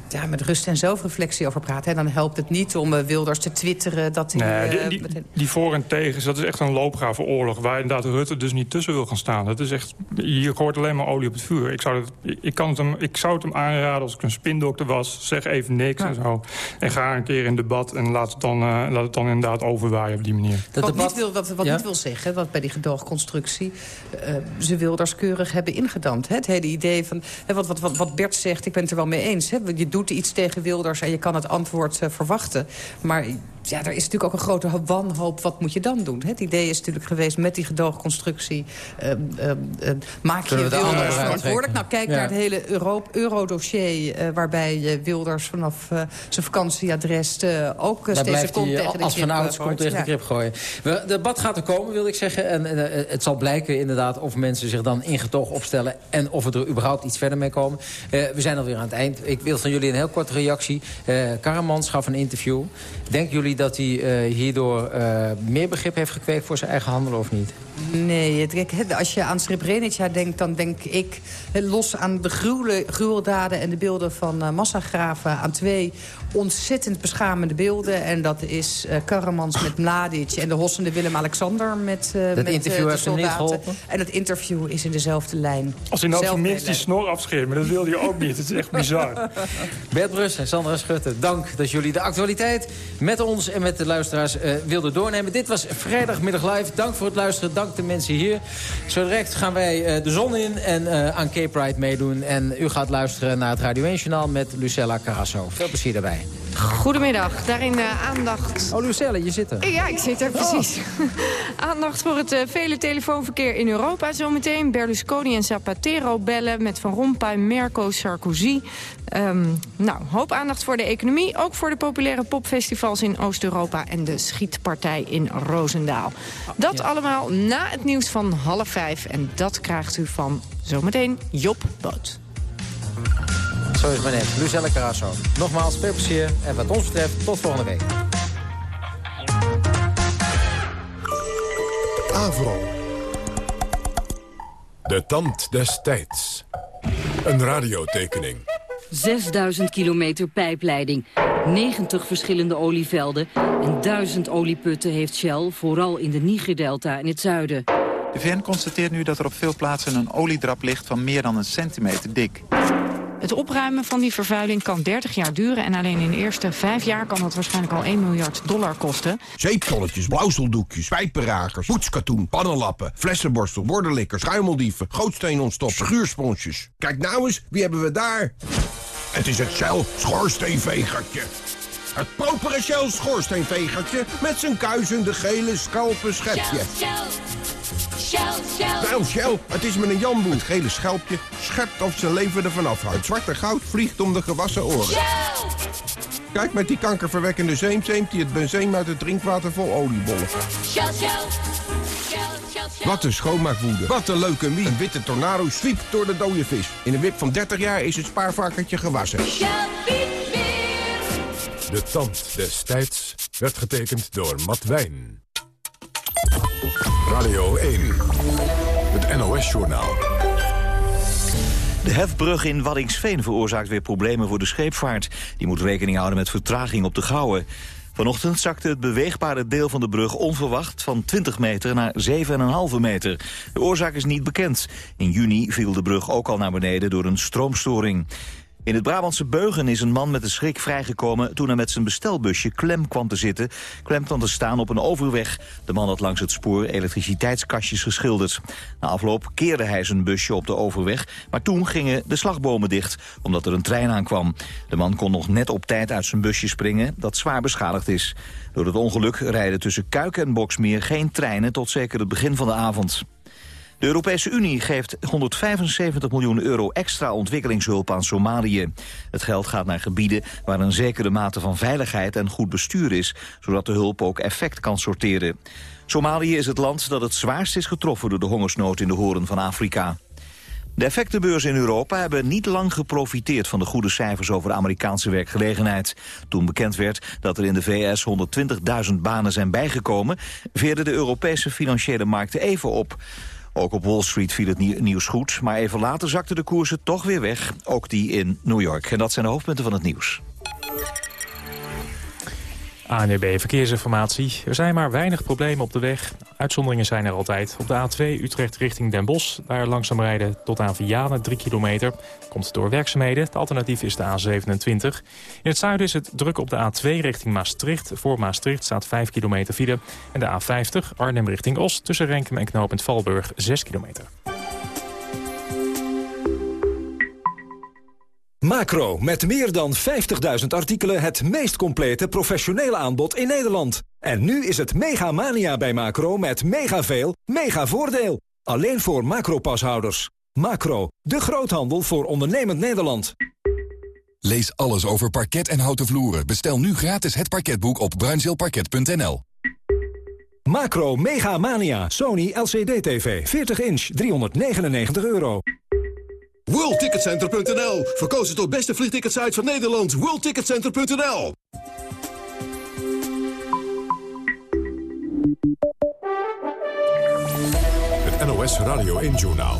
ja, met rust en zelfreflectie over praten. En dan helpt het niet om Wilders te twitteren dat hij... Nee, die, die, die, voor- en tegens, dat is echt een loopgave oorlog... waar inderdaad Rutte dus niet tussen wil gaan staan. Dat is echt, je hoort alleen maar olie op het vuur. Ik zou het, ik kan het hem, ik zou het hem aanraden als ik een spindokter was. Zeg even niks en zo. En ga een keer in debat en laat het dan, uh, laat het dan inderdaad overwaaien op die manier. Dat wat debat... niet wil, wat, wat niet wil zeggen, wat bij die gedoogconstructie... Uh, ze Wilders keurig hebben ingedampt. Hè? Het hele idee van, hè, wat, wat, wat Bert zegt, ik ben het er wel mee eens. Hè? Je doet iets tegen Wilders en je kan het antwoord uh, verwachten. Maar ja, er is natuurlijk ook een grote wanhoop. Wat moet je dan doen? Het idee is natuurlijk geweest met die gedoogconstructie... Uh, uh, uh, maak je Wilders verantwoordelijk. Nou, kijk naar het hele Euro-dossier... waarbij Wilders vanaf zijn vakantieadres ook Daar steeds kont tegen de als van ouds komt tegen de grip gooien. De debat gaat er komen, wil ik zeggen. En het zal blijken inderdaad of mensen zich dan ingetoog opstellen... en of we er überhaupt iets verder mee komen. we zijn alweer aan het eind. Ik wil van jullie een heel korte reactie. Uh, Karamans gaf een interview. Denken jullie dat hij uh, hierdoor uh, meer begrip heeft gekweekt voor zijn eigen handel of niet? Nee, het, als je aan Srebrenica denkt, dan denk ik... los aan de gruwele, gruweldaden en de beelden van uh, massagraven... aan twee ontzettend beschamende beelden. En dat is uh, Karamans met Mladic en de hossende Willem-Alexander met, uh, dat met interview de soldaten. En dat interview is in dezelfde lijn. Als hij nou minst die snor afscheert, maar dat wilde je ook niet. Het is echt bizar. Bert Brus en Sandra Schutte, dank dat jullie de actualiteit met ons en met de luisteraars uh, wilden doornemen. Dit was vrijdagmiddag live. Dank voor het luisteren. Dank de mensen hier. Zo direct gaan wij de zon in en aan Cape Pride meedoen. En u gaat luisteren naar het Radio 1 Journaal met Lucella Carasso. Veel plezier daarbij. Goedemiddag, daarin uh, aandacht... Oh, Lucelle, je zit er. Ja, ik zit er, precies. Oh. aandacht voor het uh, vele telefoonverkeer in Europa zometeen. Berlusconi en Zapatero bellen met Van Rompuy, Merkel, Sarkozy. Um, nou, hoop aandacht voor de economie. Ook voor de populaire popfestivals in Oost-Europa... en de schietpartij in Roosendaal. Dat allemaal na het nieuws van half vijf. En dat krijgt u van zometeen Job Boot. Zo is net, Lucelle Carasso. Nogmaals, veel plezier en wat ons betreft tot volgende week. Avro. De tand des tijds. Een radiotekening. 6000 kilometer pijpleiding, 90 verschillende olievelden... en 1000 olieputten heeft Shell, vooral in de Nigerdelta in het zuiden. De VN constateert nu dat er op veel plaatsen een oliedrap ligt van meer dan een centimeter dik. Het opruimen van die vervuiling kan 30 jaar duren... en alleen in de eerste vijf jaar kan dat waarschijnlijk al 1 miljard dollar kosten. Zeeptonnetjes, blauwseldoekjes, pijpenragers, poetskatoen, pannenlappen... flessenborstel, bordenlikkers, schuimeldieven, gootsteenontstoppers, schuursponsjes. Kijk nou eens, wie hebben we daar? Het is het Shell schoorsteenvegertje. Het propere Shell schoorsteenvegertje met zijn kuizende gele schalpen schepje. Shell, Shell. Wel, Shell, het is met een jamboe. Het gele schelpje schept of zijn leven ervan afhoudt. Het zwarte goud vliegt om de gewassen oren. Shell! Kijk met die kankerverwekkende zeemzeemt die het benzeen uit het drinkwater vol oliebollen. Shell, Shell. Wat een schoonmaakwoede. Wat een leuke mie. Een witte tornado zwiept door de dode vis. In een wip van 30 jaar is het spaarvarkentje gewassen. De tand des tijds werd getekend door Matt Wijn. Radio 1, het NOS-journaal. De hefbrug in Waddingsveen veroorzaakt weer problemen voor de scheepvaart. Die moet rekening houden met vertraging op de Gouwen. Vanochtend zakte het beweegbare deel van de brug onverwacht van 20 meter naar 7,5 meter. De oorzaak is niet bekend. In juni viel de brug ook al naar beneden door een stroomstoring. In het Brabantse Beugen is een man met een schrik vrijgekomen... toen hij met zijn bestelbusje klem kwam te zitten. Klem kwam te staan op een overweg. De man had langs het spoor elektriciteitskastjes geschilderd. Na afloop keerde hij zijn busje op de overweg... maar toen gingen de slagbomen dicht, omdat er een trein aankwam. De man kon nog net op tijd uit zijn busje springen... dat zwaar beschadigd is. Door het ongeluk rijden tussen Kuik en Boksmeer geen treinen... tot zeker het begin van de avond. De Europese Unie geeft 175 miljoen euro extra ontwikkelingshulp aan Somalië. Het geld gaat naar gebieden waar een zekere mate van veiligheid en goed bestuur is, zodat de hulp ook effect kan sorteren. Somalië is het land dat het zwaarst is getroffen door de hongersnood in de horen van Afrika. De effectenbeurzen in Europa hebben niet lang geprofiteerd van de goede cijfers over de Amerikaanse werkgelegenheid. Toen bekend werd dat er in de VS 120.000 banen zijn bijgekomen, veerden de Europese financiële markten even op. Ook op Wall Street viel het nieuws goed, maar even later zakten de koersen toch weer weg. Ook die in New York. En dat zijn de hoofdpunten van het nieuws. ANEB Verkeersinformatie. Er zijn maar weinig problemen op de weg. Uitzonderingen zijn er altijd. Op de A2 Utrecht richting Den Bosch. Daar langzaam rijden tot aan Vianen, 3 kilometer. Komt door werkzaamheden. Het alternatief is de A27. In het zuiden is het druk op de A2 richting Maastricht. Voor Maastricht staat 5 kilometer file. En de A50 Arnhem richting Os. Tussen Renkum en knooppunt Valburg 6 kilometer. Macro, met meer dan 50.000 artikelen het meest complete professionele aanbod in Nederland. En nu is het mega mania bij Macro met mega veel, mega voordeel. Alleen voor Macro-pashouders. Macro, de groothandel voor ondernemend Nederland. Lees alles over parket en houten vloeren. Bestel nu gratis het parketboek op bruinzeelparket.nl. Macro Mega Mania, Sony LCD TV, 40 inch, 399 euro. WorldTicketCenter.nl. Verkozen tot beste vliegticketsite van Nederland. WorldTicketCenter.nl. Het NOS Radio 1 Journaal.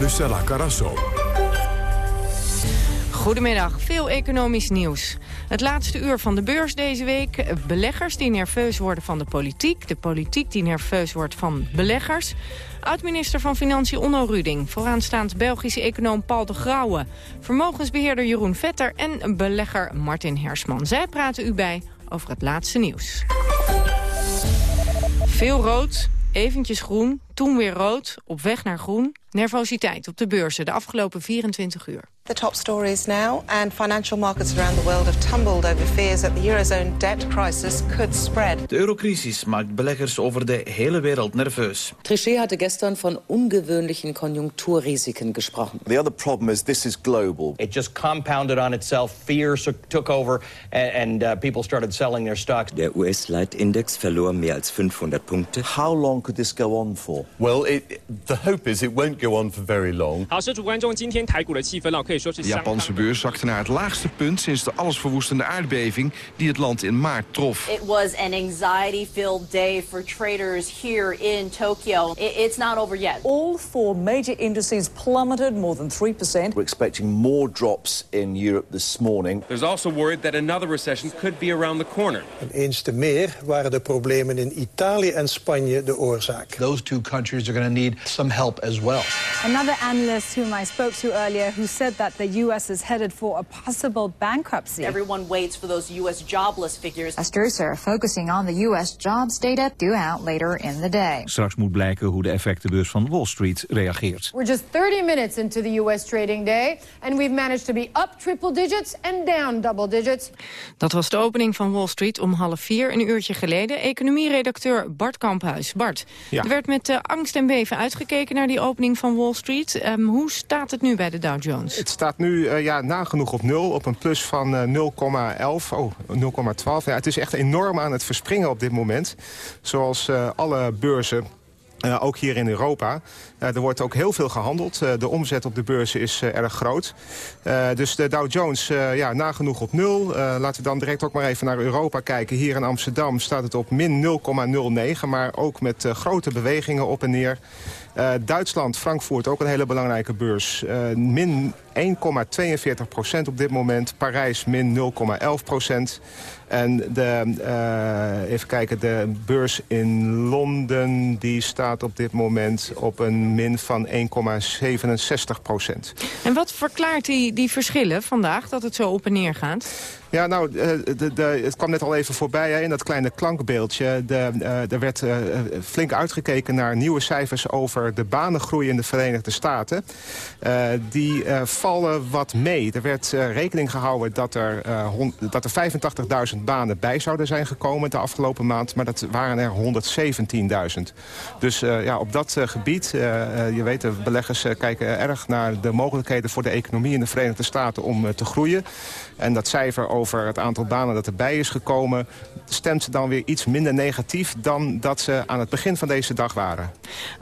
Lucella Carasso. Goedemiddag, veel economisch nieuws. Het laatste uur van de beurs deze week. Beleggers die nerveus worden van de politiek. De politiek die nerveus wordt van beleggers. Oud-minister van Financiën Onno Ruding. Vooraanstaand Belgische econoom Paul de Grauwe. Vermogensbeheerder Jeroen Vetter en belegger Martin Hersman. Zij praten u bij over het laatste nieuws. Veel rood, eventjes groen, toen weer rood, op weg naar groen. Nervositeit op de beurzen de afgelopen 24 uur. The top stories now, and financial markets around the world have tumbled over fears that the eurozone debt crisis could spread. De eurocrisis maakt beleggers over de hele wereld nerveus. Trichet hatte gestern von ungewöhnlichen Konjunkturrisiken gesprochen. The other problem is this is global. It just compounded on itself. Fear took over and, and uh, people started selling their stocks. Der US-Leitindex verlor mehr als 500 Punkte. How long could this go on for? Well, it, the hope is it won't go on for very long. 好，是主观众今天台股的气氛呢，可以说是 De Japanse beurs zakte naar het laagste punt sinds de allesverwoestende aardbeving die het land in maart trof. It was an anxiety-filled day for traders here in Tokyo. It's not over yet. All four major indices plummeted more than 3%. We're expecting more drops in Europe this morning. There's also worried that another recession could be around the corner. En eens te meer waren de problemen in Italië en Spanje de oorzaak. Those two countries are going to need some help as well. Another analyst whom I spoke to earlier who said that the U.S. is headed for a possible bankruptcy. Everyone waits for those U.S. jobless figures. Investors are focusing on the U.S. jobs data due out later in the day. Straks moet blijken hoe de effectenbeurs van Wall Street reageert. We're just 30 minutes into the U.S. trading day, and we've managed to be up triple digits and down double digits. Dat was de opening van Wall Street om half vier, een uurtje geleden. Economieredacteur Bart Kamphuis. Bart, Ja. er werd met eh, angst en beven uitgekeken naar die opening van Wall Street. Ehm, hoe staat het nu bij de Dow Jones? Het staat nu eh, ja, nagenoeg op nul, op een plus van eh, 0,11, oh, 0,12. Ja, het is echt enorm aan het verspringen op dit moment. Zoals eh, alle beurzen eh, ook hier in Europa. Eh, er wordt ook heel veel gehandeld. Eh, de omzet op de beurzen is eh, erg groot. Eh, dus de Dow Jones eh, ja, nagenoeg op nul. Eh, laten we dan direct ook maar even naar Europa kijken. Hier in Amsterdam staat het op min 0,09. Maar ook met eh, grote bewegingen op en neer. Eh, Duitsland, Frankfurt, ook een hele belangrijke beurs. Eh, min 1,42 procent op dit moment. Parijs min 0,11 procent. En de, eh, even kijken, de beurs in Londen die staat op dit moment op een min van 1,67 procent. En wat verklaart die, die verschillen vandaag, dat het zo op en neer gaat? Ja, nou, eh, de, de, het kwam net al even voorbij hè, in dat kleine klankbeeldje. De, eh, er werd eh, flink uitgekeken naar nieuwe cijfers over de banengroei in de Verenigde Staten. Die vallen wat mee. Er werd rekening gehouden dat er, er 85.000 banen bij zouden zijn gekomen de afgelopen maand. Maar dat waren er 117.000. Dus ja, op dat gebied, je weet, de beleggers kijken erg naar de mogelijkheden voor de economie in de Verenigde Staten om te groeien. En dat cijfer over het aantal banen dat erbij is gekomen... stemt ze dan weer iets minder negatief dan dat ze aan het begin van deze dag waren.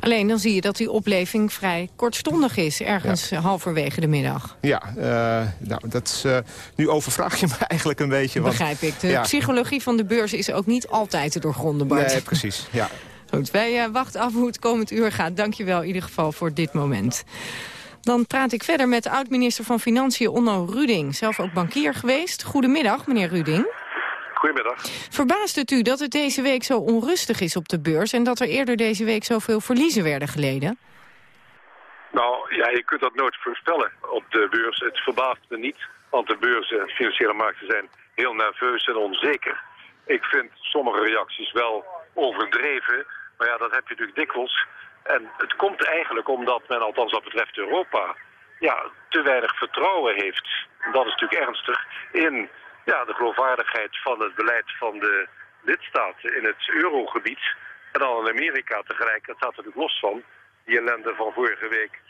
Alleen dan zie je dat die opleving vrij kortstondig is, ergens halverwege de middag. Ja, eh, nou, dat is, eh, nu overvraag je me eigenlijk een beetje. Want, Begrijp ik. De ja, psychologie van de beurs is ook niet altijd te doorgronden, Bart. Nee, precies. Ja. Goed, wij eh, wachten af hoe het komend uur gaat. Dank je wel in ieder geval voor dit moment. Dan praat ik verder met de oud-minister van Financiën Onno Ruding. Zelf ook bankier geweest. Goedemiddag, meneer Ruding. Goedemiddag. Verbaast het u dat het deze week zo onrustig is op de beurs... en dat er eerder deze week zoveel verliezen werden geleden? Nou, ja, je kunt dat nooit voorspellen op de beurs. Het verbaast me niet, want de beurzen en financiële markten zijn heel nerveus en onzeker. Ik vind sommige reacties wel overdreven, maar ja, dat heb je natuurlijk dikwijls. En het komt eigenlijk omdat men, althans wat betreft Europa, ja, te weinig vertrouwen heeft. Dat is natuurlijk ernstig in ja, de geloofwaardigheid van het beleid van de lidstaten in het eurogebied. En dan in Amerika tegelijk, dat staat natuurlijk los van, die ellende van vorige week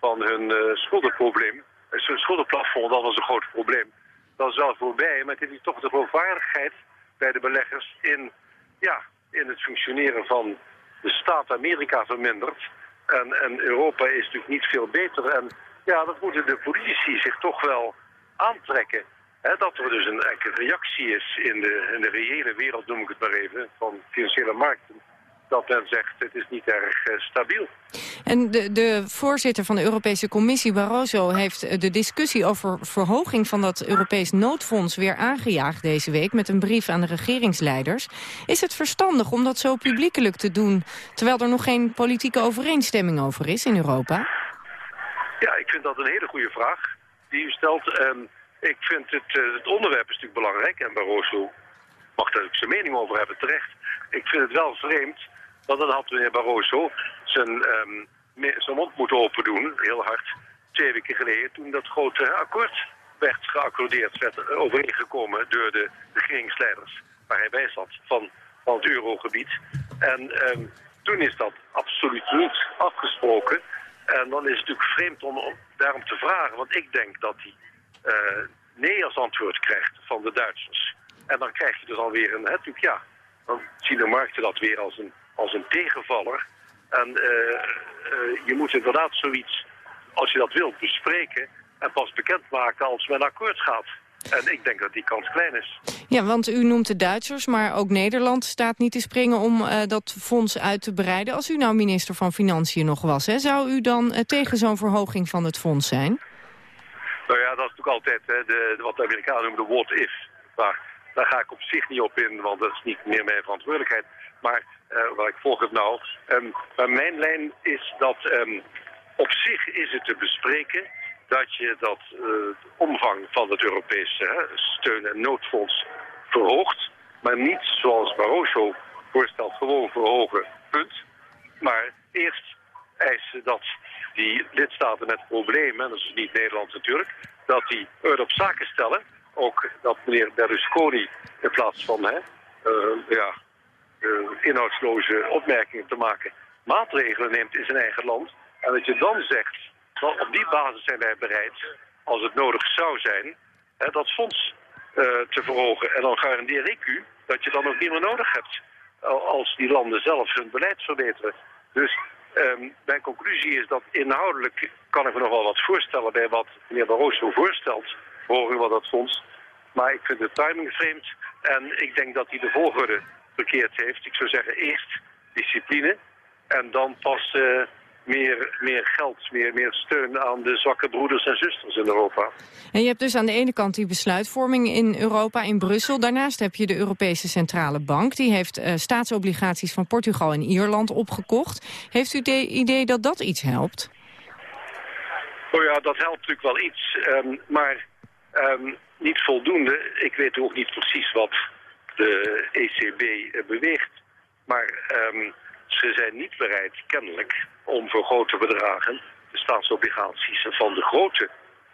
van hun eh, schuldenprobleem. Eh, Zijn schuldenplafond, dat was een groot probleem. Dat is wel voorbij, maar het is toch de geloofwaardigheid bij de beleggers in, ja, in het functioneren van de staat Amerika verminderd. En, en Europa is natuurlijk niet veel beter. En ja, dat moeten de politici zich toch wel aantrekken. Dat er dus een reactie is in de, in de reële wereld, noem ik het maar even, van financiële markten. Dat men zegt, het is niet erg eh, stabiel. En de, de voorzitter van de Europese Commissie, Barroso... heeft eh, de discussie over verhoging van dat Europees noodfonds... weer aangejaagd deze week met een brief aan de regeringsleiders. Is het verstandig om dat zo publiekelijk te doen... terwijl er nog geen politieke overeenstemming over is in Europa? Ja, ik vind dat een hele goede vraag die u stelt. En ik vind het, eh, het onderwerp is natuurlijk belangrijk. En Barroso mag daar ook zijn mening over hebben, terecht. Ik vind het wel vreemd, want dan had meneer Barroso zijn, ehm, zijn mond moeten open doen, heel hard, twee weken geleden, toen dat grote akkoord werd geaccordeerd, werd overeengekomen door de regeringsleiders, waar hij bij zat, van, het eurogebied. En ehm, toen is dat absoluut niet afgesproken. En dan is het natuurlijk vreemd om, om daarom te vragen, want ik denk dat hij eh, nee als antwoord krijgt van de Duitsers. En dan krijg je dus alweer een, hè, natuurlijk ja, dan zien de markten dat weer als een, als een tegenvaller. En je moet inderdaad zoiets, als je dat wilt, bespreken en pas bekendmaken als men akkoord gaat. En ik denk dat die kans klein is. Ja, want u noemt de Duitsers, maar ook Nederland staat niet te springen om uh, dat fonds uit te breiden. Als u nou minister van Financiën nog was, hè, zou u dan tegen zo'n verhoging van het fonds zijn? Nou ja, dat is natuurlijk altijd hè, de, wat de Amerikanen noemen de what if. Maar daar ga ik op zich niet op in, want dat is niet meer mijn verantwoordelijkheid. Maar uh, ik volg het nou. Maar mijn lijn is dat um, op zich is het te bespreken dat je dat uh, omvang van het Europese steun- en noodfonds verhoogt. Maar niet zoals Barroso voorstelt, gewoon verhogen, punt. Maar eerst eisen dat die lidstaten met problemen, en dat is niet Nederland natuurlijk, dat die er op zaken stellen. Ook dat meneer Berlusconi in plaats van hè, uh, ja, inhoudsloze opmerkingen te maken, maatregelen neemt in zijn eigen land. En dat je dan zegt, wel, op die basis zijn wij bereid, als het nodig zou zijn, hè, dat fonds uh, te verhogen. En dan garandeer ik u dat je dan ook niet meer nodig hebt als die landen zelf hun beleid verbeteren. Dus um, mijn conclusie is dat inhoudelijk kan ik me nog wel wat voorstellen bij wat meneer Barroso voorstelt, verhoging van dat fonds. Maar ik vind de timing vreemd en ik denk dat hij de volgorde verkeerd heeft. Ik zou zeggen eerst discipline en dan pas uh, meer, meer geld, meer, meer steun aan de zwakke broeders en zusters in Europa. En je hebt dus aan de ene kant die besluitvorming in Europa, in Brussel. Daarnaast heb je de Europese Centrale Bank. Die heeft uh, staatsobligaties van Portugal en Ierland opgekocht. Heeft u het idee dat dat iets helpt? Oh ja, dat helpt natuurlijk wel iets. Um, maar um, niet voldoende. Ik weet ook niet precies wat de ECB beweegt. Maar um, ze zijn niet bereid, kennelijk, om voor grote bedragen de staatsobligaties van de grote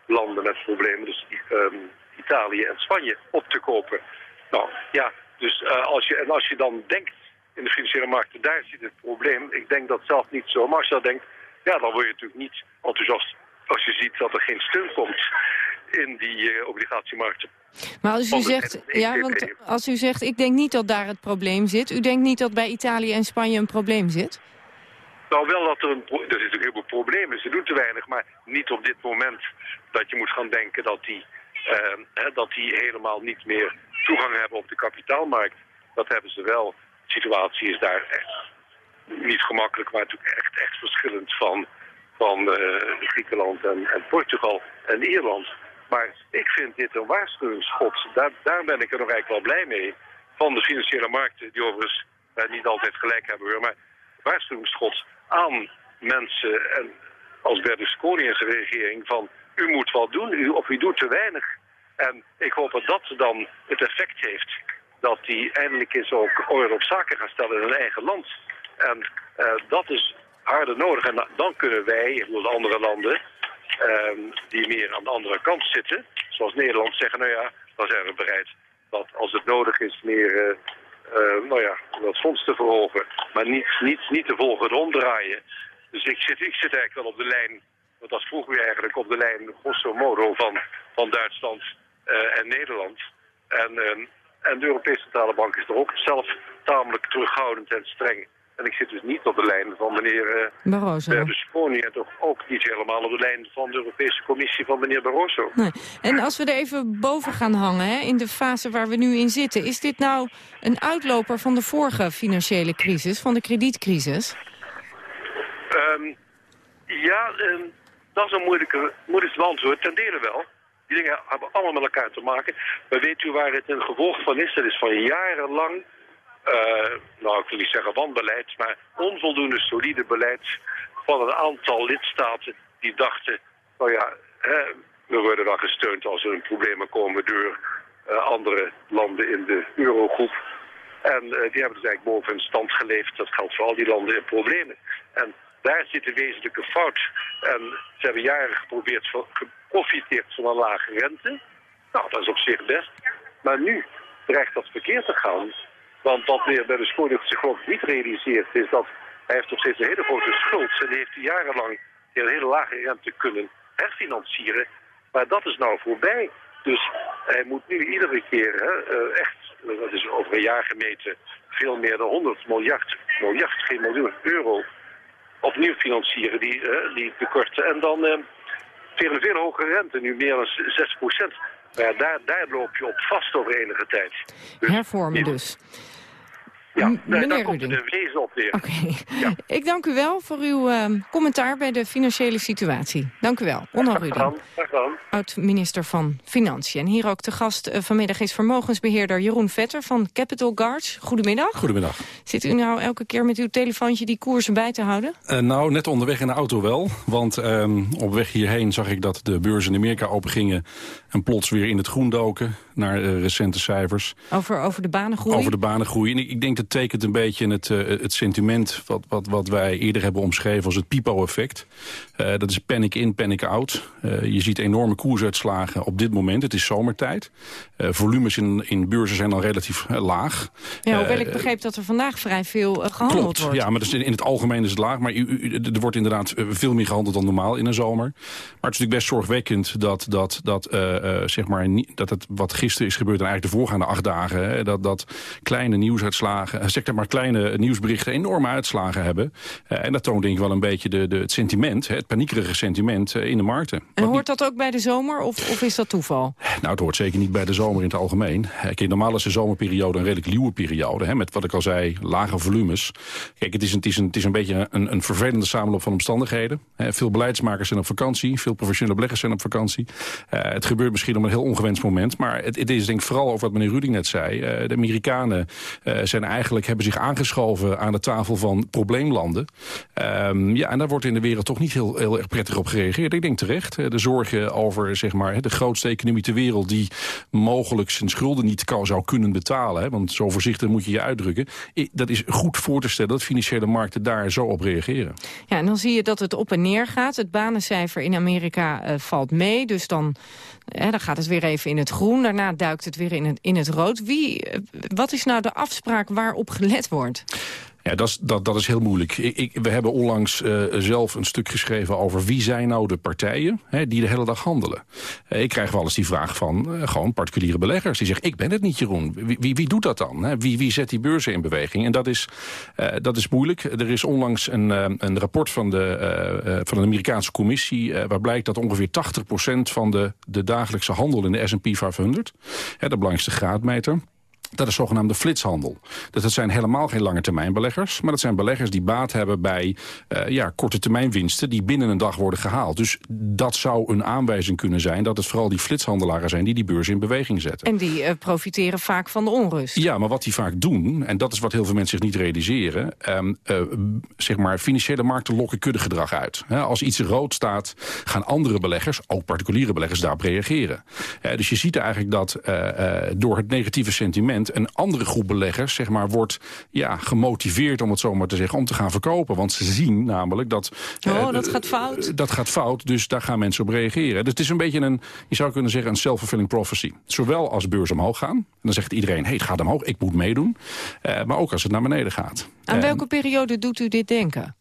landen met problemen, dus um, Italië en Spanje, op te kopen. Nou ja, dus uh, als je, en als je dan denkt in de financiële markten, daar zit het probleem. Ik denk dat zelf niet zo. Maar denkt, ja, dan word je natuurlijk niet enthousiast als je ziet dat er geen steun komt in die uh, obligatiemarkten. Maar als u zegt, ja, want als u zegt, ik denk niet dat daar het probleem zit. U denkt niet dat bij Italië en Spanje een probleem zit? Nou, wel dat er een... Er zitten natuurlijk heel veel problemen. Ze doen te weinig, maar niet op dit moment dat je moet gaan denken dat die, uh, hè, dat die helemaal niet meer toegang hebben op de kapitaalmarkt. Dat hebben ze wel. De situatie is daar echt niet gemakkelijk, maar natuurlijk echt, echt verschillend van, van uh, Griekenland en, en Portugal en Ierland. Maar ik vind dit een waarschuwingsschot. Daar, daar ben ik er nog eigenlijk wel blij mee. Van de financiële markten, die overigens uh, niet altijd gelijk hebben. Maar waarschuwingsschot aan mensen en als Berlusconi en zijn regering van... u moet wat doen, u, of u doet te weinig. En ik hoop dat dat dan het effect heeft dat die eindelijk eens ook orde op zaken gaan stellen in hun eigen land. En uh, dat is harder nodig. En dan kunnen wij, de andere landen, um, die meer aan de andere kant zitten, zoals Nederland, zeggen, nou ja, dan zijn we bereid dat als het nodig is meer, uh, uh, nou ja, dat fonds te verhogen, maar niet, niet, niet de volgende omdraaien. Dus ik zit, ik zit eigenlijk wel op de lijn, want dat vroeg u eigenlijk, op de lijn grosso modo van, van Duitsland uh, en Nederland. En, uh, en de Europese Centrale Bank is er ook zelf tamelijk terughoudend en streng. En ik zit dus niet op de lijn van meneer uh, Barroso. Berlusconi... en toch ook niet helemaal op de lijn van de Europese Commissie van meneer Barroso. Nee. En als we er even boven gaan hangen, hè, in de fase waar we nu in zitten... is dit nou een uitloper van de vorige financiële crisis, van de kredietcrisis? Um, ja, um, dat is een moeilijke, moeilijke antwoord. Ten dele wel. Die dingen hebben allemaal met elkaar te maken. Maar weet u waar het een gevolg van is? Dat is van jarenlang nou ik wil niet zeggen wanbeleid, maar onvoldoende solide beleid van een aantal lidstaten die dachten, nou ja, hè, we worden wel gesteund als er problemen komen door uh, andere landen in de eurogroep. En uh, die hebben dus eigenlijk boven hun stand geleefd. Dat geldt voor al die landen in problemen. En daar zit de wezenlijke fout. En ze hebben jaren geprobeerd, geprofiteerd van een lage rente. Nou, dat is op zich best. Maar nu dreigt dat verkeerd te gaan. Want wat de heer Berlusconi zich ook niet realiseert is dat hij heeft nog steeds een hele grote schuld. En heeft hij jarenlang een hele lage rente kunnen herfinancieren. Maar dat is nou voorbij. Dus hij moet nu iedere keer hè, echt, dat is over een jaar gemeten, veel meer dan 100 miljard, miljard, geen miljoen euro opnieuw financieren, die, uh, die tekorten. En dan uh, tegen veel hogere rente, nu meer dan 6 procent. Maar ja, daar, daar loop je op vast over enige tijd. Dus, Hervormen dus. Ja, nee, daar komt de wezen op neer. Oké. Ja. Ik dank u wel voor uw uh, commentaar bij de financiële situatie. Dank u wel. Onno Ruding, oud-minister van Financiën. En hier ook te gast uh, vanmiddag is vermogensbeheerder Jeroen Vetter van Capital Guards. Goedemiddag. Goedemiddag. Zit u nou elke keer met uw telefoontje die koersen bij te houden? Uh, nou, net onderweg in de auto wel. Want um, op weg hierheen zag ik dat de beurzen in Amerika open gingen... en plots weer in het groen doken naar recente cijfers. Over, over de banengroei? Over de banengroei. En ik, ik denk dat tekent een beetje het, uh, het sentiment wat, wat, wat wij eerder hebben omschreven als het pipo-effect. Uh, dat is panic in, panic out. Je ziet enorme koersuitslagen op dit moment. Het is zomertijd. volumes in, in beurzen zijn al relatief laag. Ja, hoewel ik begreep dat er vandaag vrij veel gehandeld klopt, wordt. ja, maar dus in, in, het algemeen is het laag. Maar u, u, er wordt inderdaad veel meer gehandeld dan normaal in een zomer. Maar het is natuurlijk best zorgwekkend dat, dat, dat, zeg maar, dat het wat gisteren is gebeurd... en eigenlijk de voorgaande acht dagen... Hè, dat, dat kleine nieuwsuitslagen, zeg maar kleine nieuwsberichten enorme uitslagen hebben. Uh, en dat toont denk ik wel een beetje de, de, het sentiment, het paniekerige sentiment uh, in de markten. En hoort dat ook bij de zomer of, of is dat toeval? Nou, het hoort zeker niet bij de zomer in het algemeen. Kijk, normaal is de zomerperiode een redelijk nieuwe periode. Hè, met wat ik al zei, lage volumes. Kijk, het is een, het is een, het is een beetje een, een vervelende samenloop van omstandigheden. Hè, veel beleidsmakers zijn op vakantie. Veel professionele beleggers zijn op vakantie. Uh, het gebeurt misschien op een heel ongewenst moment. Maar het, het is denk ik vooral over wat meneer Ruding net zei. de Amerikanen zijn eigenlijk, hebben zich aangeschoven aan de tafel van probleemlanden. Um, ja, en daar wordt in de wereld toch niet heel, heel erg prettig op gereageerd. Ik denk terecht. De zorgen over zeg maar, de grootste economie ter wereld... die mogelijk zijn schulden niet zou kunnen betalen. Hè, want zo voorzichtig moet je je uitdrukken. Dat is goed voor te stellen dat financiële markten daar zo op reageren. Ja, en dan zie je dat het op en neer gaat. Het banencijfer in Amerika valt mee. Dus dan, dan gaat het weer even in het groen. Daarna duikt het weer in het, in het rood. Wie, uh, wat is nou de afspraak waarop gelet wordt? Ja, dat is, dat, dat is heel moeilijk. Ik, ik, we hebben onlangs uh, zelf een stuk geschreven over wie zijn nou de partijen hè, die de hele dag handelen. Uh, ik krijg wel eens die vraag van uh, gewoon particuliere beleggers. Die zeggen, ik ben het niet Jeroen. Wie, wie, wie doet dat dan? Hè? Wie, wie zet die beurzen in beweging? En dat is, dat is moeilijk. Er is onlangs een, een rapport van de, van de Amerikaanse commissie... waar blijkt dat ongeveer 80% van de, de dagelijkse handel in de S&P 500... Hè, de belangrijkste graadmeter dat is zogenaamde flitshandel. Dus dat zijn helemaal geen lange termijn beleggers. Maar dat zijn beleggers die baat hebben bij uh, ja, korte termijn winsten... die binnen een dag worden gehaald. Dus dat zou een aanwijzing kunnen zijn... dat het vooral die flitshandelaren zijn die die beurs in beweging zetten. En die uh, profiteren vaak van de onrust. Ja, maar wat die vaak doen... en dat is wat heel veel mensen zich niet realiseren... Um, uh, zeg maar, financiële markten lokken kuddegedrag uit. He, als iets rood staat, gaan andere beleggers... ook particuliere beleggers, daarop reageren. dus je ziet eigenlijk dat door het negatieve sentiment een andere groep beleggers zeg maar, wordt ja, gemotiveerd, om het zo maar te zeggen, om te gaan verkopen. Want ze zien namelijk dat... Oh, uh, dat gaat fout. Uh, dat gaat fout, dus daar gaan mensen op reageren. Dus het is een beetje een, je zou kunnen zeggen, een self-fulfilling prophecy. Zowel als beurs omhoog gaan, en dan zegt iedereen, hey, het gaat omhoog, ik moet meedoen. Uh, maar ook als het naar beneden gaat. Aan welke periode doet u dit denken?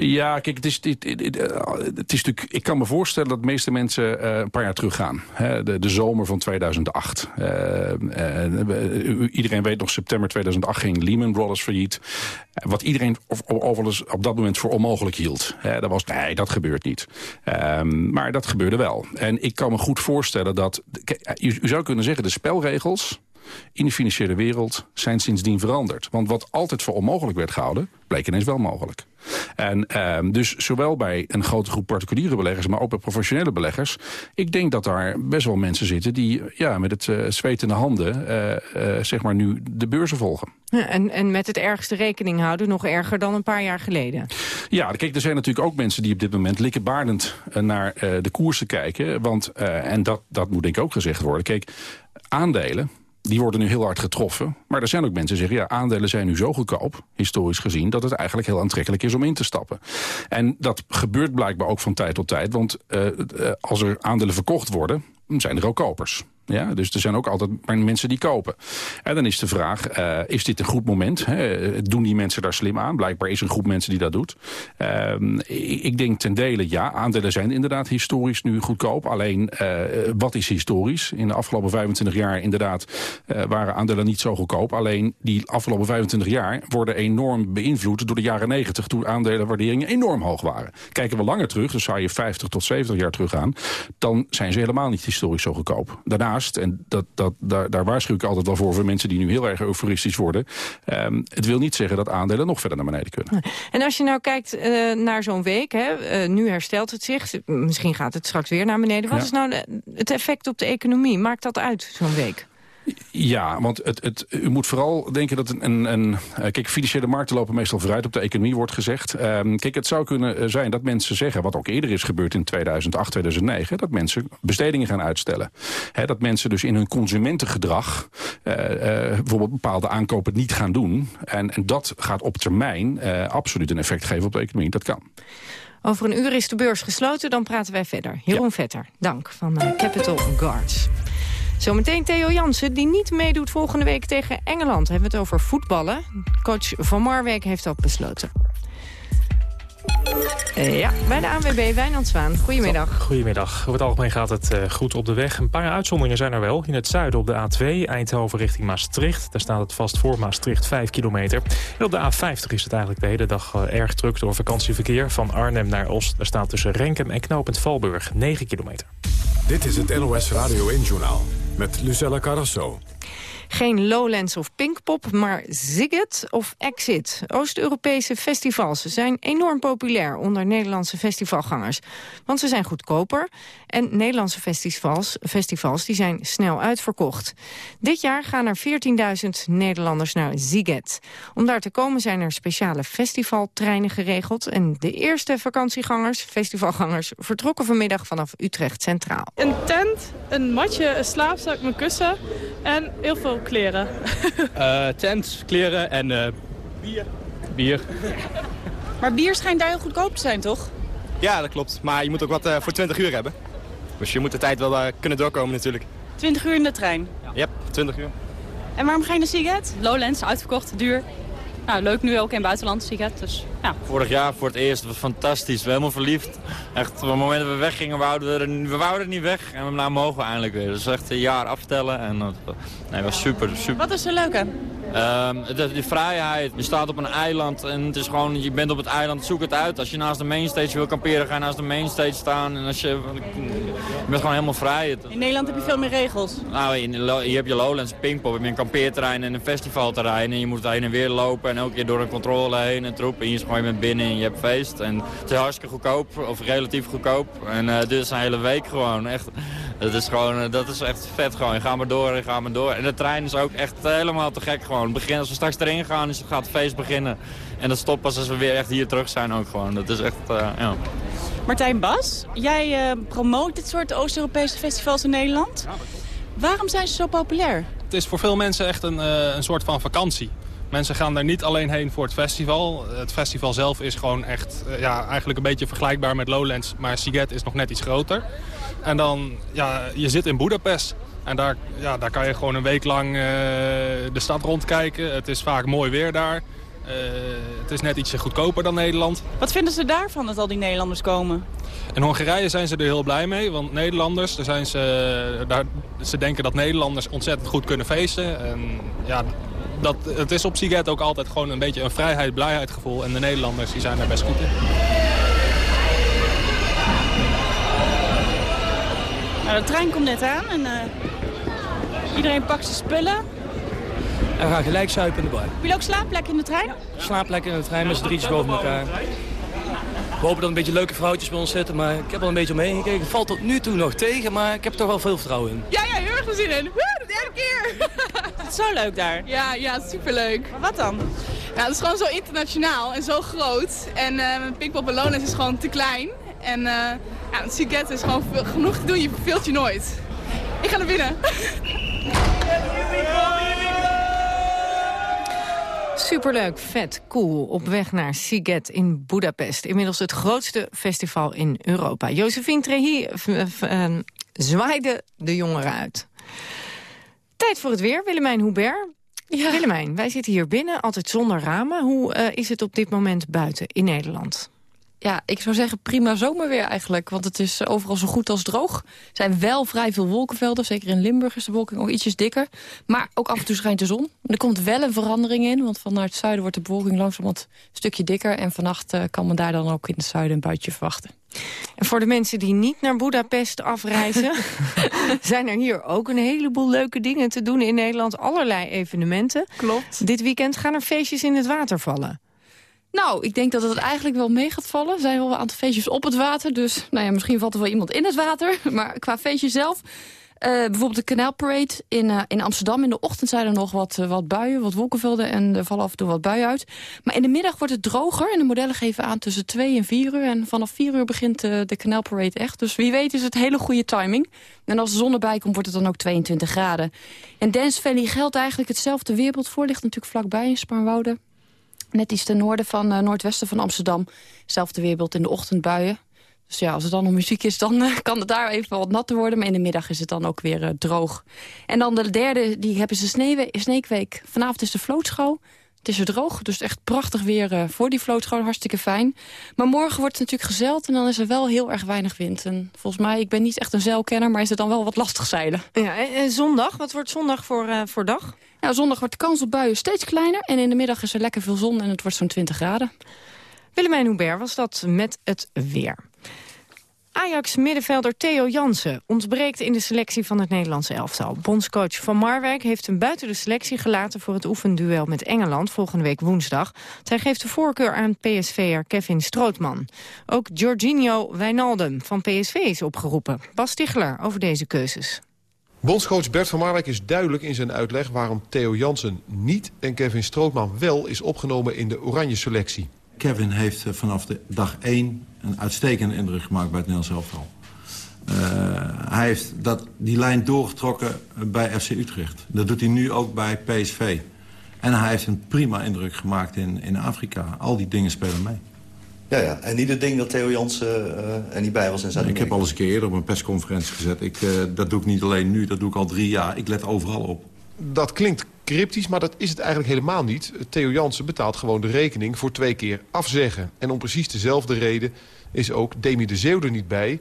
Ja, kijk, het is, het, het, het, is natuurlijk, ik kan me voorstellen dat de meeste mensen uh, een paar jaar teruggaan. Hè, de, de zomer van 2008. Uh, uh, iedereen weet nog, september 2008 ging Lehman Brothers failliet. Wat iedereen overigens op dat moment voor onmogelijk hield. Dat was, nee, dat gebeurt niet. Um, maar dat gebeurde wel. En ik kan me goed voorstellen dat, u zou kunnen zeggen, de spelregels in de financiële wereld zijn sindsdien veranderd. Want wat altijd voor onmogelijk werd gehouden, bleek ineens wel mogelijk. En um, dus zowel bij een grote groep particuliere beleggers... maar ook bij professionele beleggers... ik denk dat daar best wel mensen zitten... die ja, met het uh, zweet in de handen uh, uh, zeg maar nu de beurzen volgen. Ja, en, en met het ergste rekening houden, nog erger dan een paar jaar geleden. Ja, kijk, er zijn natuurlijk ook mensen die op dit moment likkenbaardend naar de koersen kijken. Want, en dat, dat moet denk ik ook gezegd worden. Kijk, aandelen die worden nu heel hard getroffen. Maar er zijn ook mensen die zeggen, ja, aandelen zijn nu zo goedkoop, historisch gezien, dat het eigenlijk heel aantrekkelijk is om in te stappen. En dat gebeurt blijkbaar ook van tijd tot tijd, want uh, als er aandelen verkocht worden, zijn er ook kopers. Ja, dus er zijn ook altijd mensen die kopen. En dan is de vraag, uh, is dit een goed moment? Hè? Doen die mensen daar slim aan? Blijkbaar is een groep mensen die dat doet. Uh, ik denk ten dele ja, aandelen zijn inderdaad historisch nu goedkoop. Alleen, uh, wat is historisch? In de afgelopen 25 jaar inderdaad waren aandelen niet zo goedkoop. Alleen die afgelopen 25 jaar worden enorm beïnvloed door de jaren 90... toen aandelenwaarderingen enorm hoog waren. Kijken we langer terug, dus zou je 50 tot 70 jaar teruggaan... dan zijn ze helemaal niet historisch zo goedkoop. En dat, dat, daar, daar waarschuw ik altijd wel voor... voor mensen die nu heel erg euforistisch worden... Um, het wil niet zeggen dat aandelen nog verder naar beneden kunnen. En als je nou kijkt uh, naar zo'n week, hè, uh, nu herstelt het zich... misschien gaat het straks weer naar beneden. Wat ja. is nou het effect op de economie? Maakt dat uit, zo'n week? Ja, want het, het, u moet vooral denken dat een, een, een... Kijk, financiële markten lopen meestal vooruit op de economie, wordt gezegd. Um, kijk, het zou kunnen zijn dat mensen zeggen... wat ook eerder is gebeurd in 2008, 2009... dat mensen bestedingen gaan uitstellen. He, dat mensen dus in hun consumentengedrag... Uh, uh, bijvoorbeeld bepaalde aankopen niet gaan doen. En, en dat gaat op termijn uh, absoluut een effect geven op de economie. Dat kan. Over een uur is de beurs gesloten, dan praten wij verder. Jeroen ja. Vetter, dank van Capital Guards. Zometeen Theo Jansen, die niet meedoet volgende week tegen Engeland. Hebben we het over voetballen. Coach Van Marwijk heeft dat besloten. Uh, ja, bij de ANWB Wijnand Zwaan. Goedemiddag. Goedemiddag. Over het algemeen gaat het uh, goed op de weg. Een paar uitzonderingen zijn er wel. In het zuiden op de A2, Eindhoven richting Maastricht. Daar staat het vast voor Maastricht 5 kilometer. En op de A50 is het eigenlijk de hele dag uh, erg druk door vakantieverkeer. Van Arnhem naar Oost. Daar staat tussen Renkum en Knopend Valburg 9 kilometer. Dit is het NOS Radio 1-journaal met Lucella Carrasso. Geen Lowlands of Pinkpop, maar Ziget of Exit. Oost-Europese festivals zijn enorm populair onder Nederlandse festivalgangers. Want ze zijn goedkoper en Nederlandse festivals, festivals die zijn snel uitverkocht. Dit jaar gaan er 14.000 Nederlanders naar Ziget. Om daar te komen zijn er speciale festivaltreinen geregeld. En de eerste vakantiegangers, festivalgangers, vertrokken vanmiddag vanaf Utrecht Centraal. Een tent, een matje, een slaapzak, mijn kussen en heel veel kleren. uh, tent, kleren en uh, bier. Bier. Maar bier schijnt daar heel goedkoop te zijn, toch? Ja, dat klopt. Maar je moet ook wat uh, voor 20 uur hebben. Dus je moet de tijd wel kunnen doorkomen natuurlijk. 20 uur in de trein? Ja, yep, 20 uur. En waarom ga je naar Seagate? Lowlands, uitverkocht, duur. Nou, leuk nu ook in het buitenland, Seagate. Dus, ja. Vorig jaar voor het eerst, was fantastisch. We helemaal verliefd. Echt, op het moment dat we weggingen, wouden we, er, we wouden er niet weg. En nou mogen we eindelijk weer. Dus echt een jaar aftellen. En, nee, was super, super. Wat is er leuk aan? Um, de, de, vrijheid. Je staat op een eiland en het is gewoon, je bent op het eiland, zoek het uit. Als je naast de mainstage wil kamperen, ga je naast de mainstage staan. En als je, je bent gewoon helemaal vrij. In Nederland heb je veel meer regels. Nou, in, je hebt je Lowlands, Pinkpop, heb je een kampeerterrein en een festivalterrein. En je moet heen en weer lopen en elke keer door een controle heen en troep. En je is gewoon, je bent binnen en je hebt feest. En het is hartstikke goedkoop, of relatief goedkoop. En uh, dit is een hele week gewoon, echt. Dat is gewoon, dat is echt vet gewoon. Je gaat maar door en ga maar door. En de trein is ook echt helemaal te gek gewoon. Begin, als we straks erin gaan, is, gaat het feest beginnen. En dat stopt pas als we weer echt hier terug zijn ook gewoon. Dat is echt, uh, ja. Martijn Bas, jij uh, promoot dit soort Oost-Europese festivals in Nederland. Waarom zijn ze zo populair? Het is voor veel mensen echt een, uh, een soort van vakantie. Mensen gaan daar niet alleen heen voor het festival. Het festival zelf is gewoon echt ja, eigenlijk een beetje vergelijkbaar met Lowlands. Maar Siget is nog net iets groter. En dan, ja, je zit in Budapest. En daar, ja, daar kan je gewoon een week lang uh, de stad rondkijken. Het is vaak mooi weer daar. Uh, het is net ietsje goedkoper dan Nederland. Wat vinden ze daarvan dat al die Nederlanders komen? In Hongarije zijn ze er heel blij mee. Want Nederlanders, daar zijn ze, daar, ze denken dat Nederlanders ontzettend goed kunnen feesten. En ja, dat, het is op Siget ook altijd gewoon een beetje een vrijheid, blijheid gevoel. En de Nederlanders die zijn daar best goed in. Nou, de trein komt net aan en uh, iedereen pakt zijn spullen. En we gaan gelijk zuipen in de bar. Heb je ook slaapplek in de trein? Slaapplek in de trein met z'n drietjes boven elkaar. We hopen dat een beetje leuke vrouwtjes bij ons zitten, maar ik heb al een beetje omheen gekeken. Het valt tot nu toe nog tegen, maar ik heb er toch wel veel vertrouwen in. Ja, ja, heel erg veel zin in. Woe, de derde keer. het is zo leuk daar. Ja, ja, superleuk. Maar wat dan? Ja, het is gewoon zo internationaal en zo groot. En uh, Pinkpop Ballones is gewoon te klein. En uh, ja, het Siget is gewoon genoeg te doen, je verveelt je nooit. Ik ga naar binnen. Superleuk, vet, cool. Op weg naar Siget in Budapest. Inmiddels het grootste festival in Europa. Josephine Trehi zwaaide de jongeren uit. Tijd voor het weer, Willemijn Hubert. Ja. Willemijn, wij zitten hier binnen, altijd zonder ramen. Hoe uh, is het op dit moment buiten in Nederland? Ja, ik zou zeggen prima zomerweer eigenlijk. Want het is overal zo goed als droog. Er zijn wel vrij veel wolkenvelden. Zeker in Limburg is de wolking ook ietsjes dikker. Maar ook af en toe schijnt de zon. Er komt wel een verandering in. Want vanuit het zuiden wordt de bewolking langzaam een stukje dikker. En vannacht uh, kan men daar dan ook in het zuiden een buitje verwachten. En voor de mensen die niet naar Budapest afreizen... zijn er hier ook een heleboel leuke dingen te doen in Nederland. Allerlei evenementen. Klopt. Dit weekend gaan er feestjes in het water vallen. Nou, ik denk dat het eigenlijk wel mee gaat vallen. Er zijn wel een aantal feestjes op het water. Dus nou ja, misschien valt er wel iemand in het water. Maar qua feestje zelf... Uh, bijvoorbeeld de kanaalparade in, uh, in Amsterdam. In de ochtend zijn er nog wat, uh, wat buien, wat wolkenvelden... en er vallen af en toe wat buien uit. Maar in de middag wordt het droger. En de modellen geven aan tussen 2 en 4 uur. En vanaf 4 uur begint de kanaalparade echt. Dus wie weet is het hele goede timing. En als de zon erbij komt, wordt het dan ook 22 graden. En Dance Valley geldt eigenlijk hetzelfde weerbeeld voor. Ligt natuurlijk vlakbij in Spaarnwoude. Net iets ten noorden van uh, noordwesten van Amsterdam. Zelfde weerbeeld in de ochtendbuien. Dus ja, als er dan nog muziek is, dan uh, kan het daar even wat natter worden. Maar in de middag is het dan ook weer uh, droog. En dan de derde, die hebben ze Sneekweek. Vanavond is de vlootschouw. Het is er droog, dus echt prachtig weer voor die vlootschouw. Hartstikke fijn. Maar morgen wordt het natuurlijk gezeild en dan is er wel heel erg weinig wind. En volgens mij, ik ben niet echt een zeilkenner, maar is het dan wel wat lastig zeilen. Ja, en zondag, wat wordt zondag voor, voor dag? Zondag wordt de kans op buien steeds kleiner. En in de middag is er lekker veel zon en het wordt zo'n 20 graden. Willemijn Hubert was dat met het weer. Ajax-middenvelder Theo Jansen ontbreekt in de selectie van het Nederlandse elftal. Bondscoach Van Marwijk heeft hem buiten de selectie gelaten... voor het oefenduel met Engeland volgende week woensdag. Hij geeft de voorkeur aan PSV'er Kevin Strootman. Ook Jorginho Wijnaldum van PSV is opgeroepen. Bas Tichler over deze keuzes. Bondscoach Bert van Marwijk is duidelijk in zijn uitleg... waarom Theo Jansen niet en Kevin Strootman wel is opgenomen in de oranje selectie. Kevin heeft eh, vanaf de dag 1 een uitstekende indruk gemaakt bij het Nederlands elftal. Uh, hij heeft dat, die lijn doorgetrokken bij FC Utrecht. Dat doet hij nu ook bij PSV. En hij heeft een prima indruk gemaakt in, in Afrika. Al die dingen spelen mee. Ja, ja. En niet het ding dat Theo Jansen uh, er niet bij was in zuid Ik heb al eens een keer eerder op een persconferentie gezet. Ik, uh, dat doe ik niet alleen nu, dat doe ik al drie jaar. Ik let overal op. Dat klinkt cryptisch, maar dat is het eigenlijk helemaal niet. Theo Jansen betaalt gewoon de rekening voor twee keer afzeggen. En om precies dezelfde reden is ook Demi de Zeeuw er niet bij.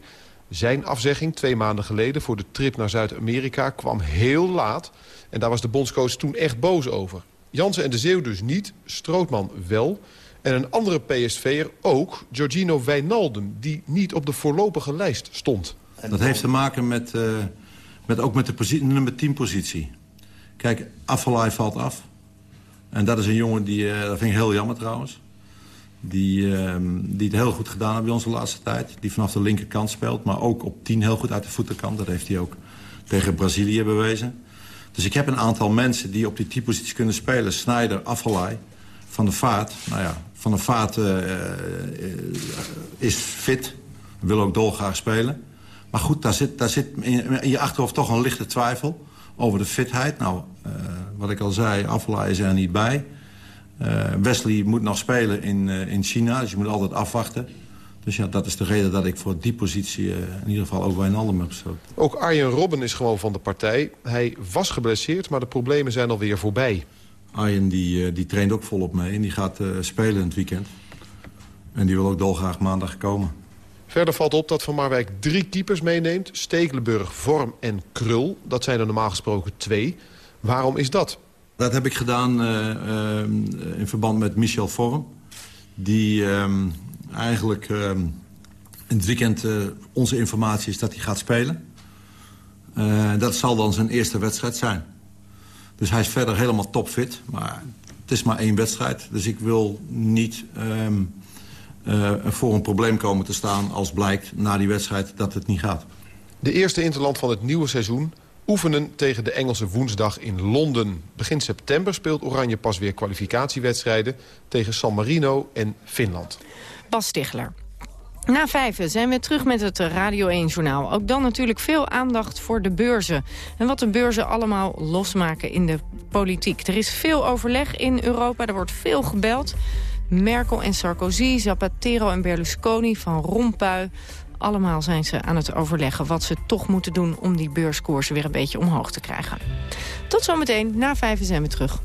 Zijn afzegging twee maanden geleden voor de trip naar Zuid-Amerika kwam heel laat. En daar was de bondscoach toen echt boos over. Jansen en de Zeeuw dus niet, Strootman wel. En een andere PSV'er ook, Giorgino Wijnaldum... die niet op de voorlopige lijst stond. Dat heeft te maken met, uh, met ook met de nummer 10 positie. Kijk, Afvalai valt af. En dat is een jongen die, uh, dat vind ik heel jammer trouwens... Die, uh, die het heel goed gedaan heeft bij ons de laatste tijd. Die vanaf de linkerkant speelt, maar ook op 10 heel goed uit de voeten kan. Dat heeft hij ook tegen Brazilië bewezen. Dus ik heb een aantal mensen die op die 10 positie kunnen spelen. Snijder, Afvalai, Van de Vaart. Nou ja, Van de Vaart uh, is fit. Wil ook dolgraag spelen. Maar goed, daar zit, daar zit in, je achterhoofd toch een lichte twijfel over de fitheid. Nou, uh, wat ik al zei, Afvalai is er niet bij. Wesley moet nog spelen in, in China, dus je moet altijd afwachten. Dus ja, dat is de reden dat ik voor die positie in ieder geval ook Wijnaldum heb gesloten. Ook Arjen Robben is gewoon van de partij. Hij was geblesseerd, maar de problemen zijn alweer voorbij. Arjen die, die traint ook volop mee en die gaat spelen in het weekend. En die wil ook dolgraag maandag komen. Verder valt op dat Van Marwijk drie keepers meeneemt. Stekelenburg, Vorm en Krul. Dat zijn er normaal gesproken twee. Waarom is dat? Dat heb ik gedaan uh, uh, in verband met Michel Vorm. Die uh, eigenlijk ehm, in het weekend onze informatie is dat hij gaat spelen. dat zal dan zijn eerste wedstrijd zijn. Dus hij is verder helemaal topfit. Maar het is maar één wedstrijd. Dus ik wil niet ehm, voor een probleem komen te staan... als blijkt na die wedstrijd dat het niet gaat. De eerste interland van het nieuwe seizoen oefenen tegen de Engelse woensdag in Londen. Begin september speelt Oranje pas weer kwalificatiewedstrijden... tegen San Marino en Finland. Bas Stigler. Na vijven zijn we terug met het Radio 1-journaal. Ook dan natuurlijk veel aandacht voor de beurzen. En wat de beurzen allemaal losmaken in de politiek. Er is veel overleg in Europa, er wordt veel gebeld. Merkel en Sarkozy, Zapatero en Berlusconi, Van Rompuy... Allemaal zijn ze aan het overleggen wat ze toch moeten doen... om die beurskoersen weer een beetje omhoog te krijgen. Tot zometeen, na vijf zijn we terug.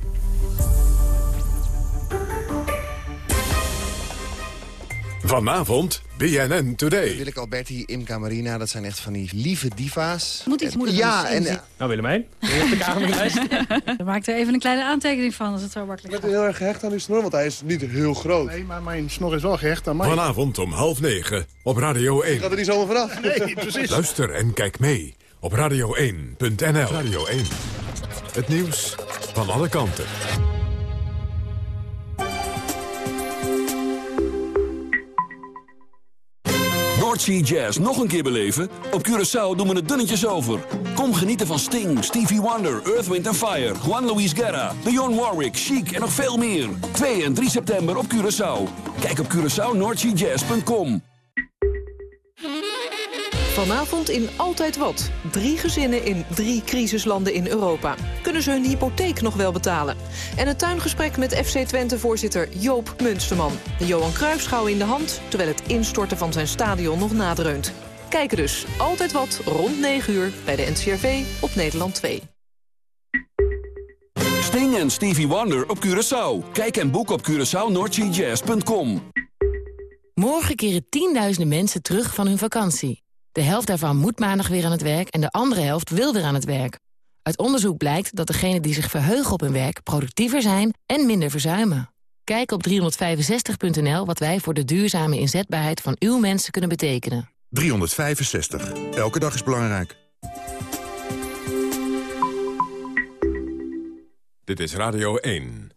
Vanavond BNN Today. Willeke Alberti, Imca Marina, dat zijn echt van die lieve diva's. Moet iets En- moeilijker Ja, dan en zin. eh, Nou Willemijn, je hebt de kamerlijst. We maakten even een kleine aantekening van, als het zo makkelijk ik ben heel erg gehecht aan uw snor, want hij is niet heel groot. Nee, maar mijn snor is wel gehecht aan mij. Vanavond om half negen op Radio 1. Gaat er niet zomaar vanaf. Nee, precies. Luister en kijk mee op radio1.nl. Radio 1. Het nieuws van alle kanten. Noordsea Jazz nog een keer beleven? Op Curaçao doen we het dunnetjes over. Kom genieten van Sting, Stevie Wonder, Earth, Wind Fire... Juan Luis Guerra, Dionne Warwick, Chic en nog veel meer. 2 en 3 september op Curaçao. Kijk op CuraçaoNoordseaJazz.com. Vanavond in Altijd Wat. Drie gezinnen in drie crisislanden in Europa. Kunnen ze hun hypotheek nog wel betalen? En een tuingesprek met FC Twente-voorzitter Joop Munsterman. De Johan Cruijffschouw in de hand, terwijl het instorten van zijn stadion nog nadreunt. Kijken dus Altijd Wat rond 9 uur bij de NCRV op Nederland 2. Sting en Stevie Wonder op Curaçao. Kijk en boek op CuraçaoNoordseaJazz.com. Morgen keren tienduizenden mensen terug van hun vakantie. De helft daarvan moet maandag weer aan het werk en de andere helft wil weer aan het werk. Uit onderzoek blijkt dat degenen die zich verheugen op hun werk productiever zijn en minder verzuimen. Kijk op 365.nl wat wij voor de duurzame inzetbaarheid van uw mensen kunnen betekenen. 365. Elke dag is belangrijk. Dit is Radio 1.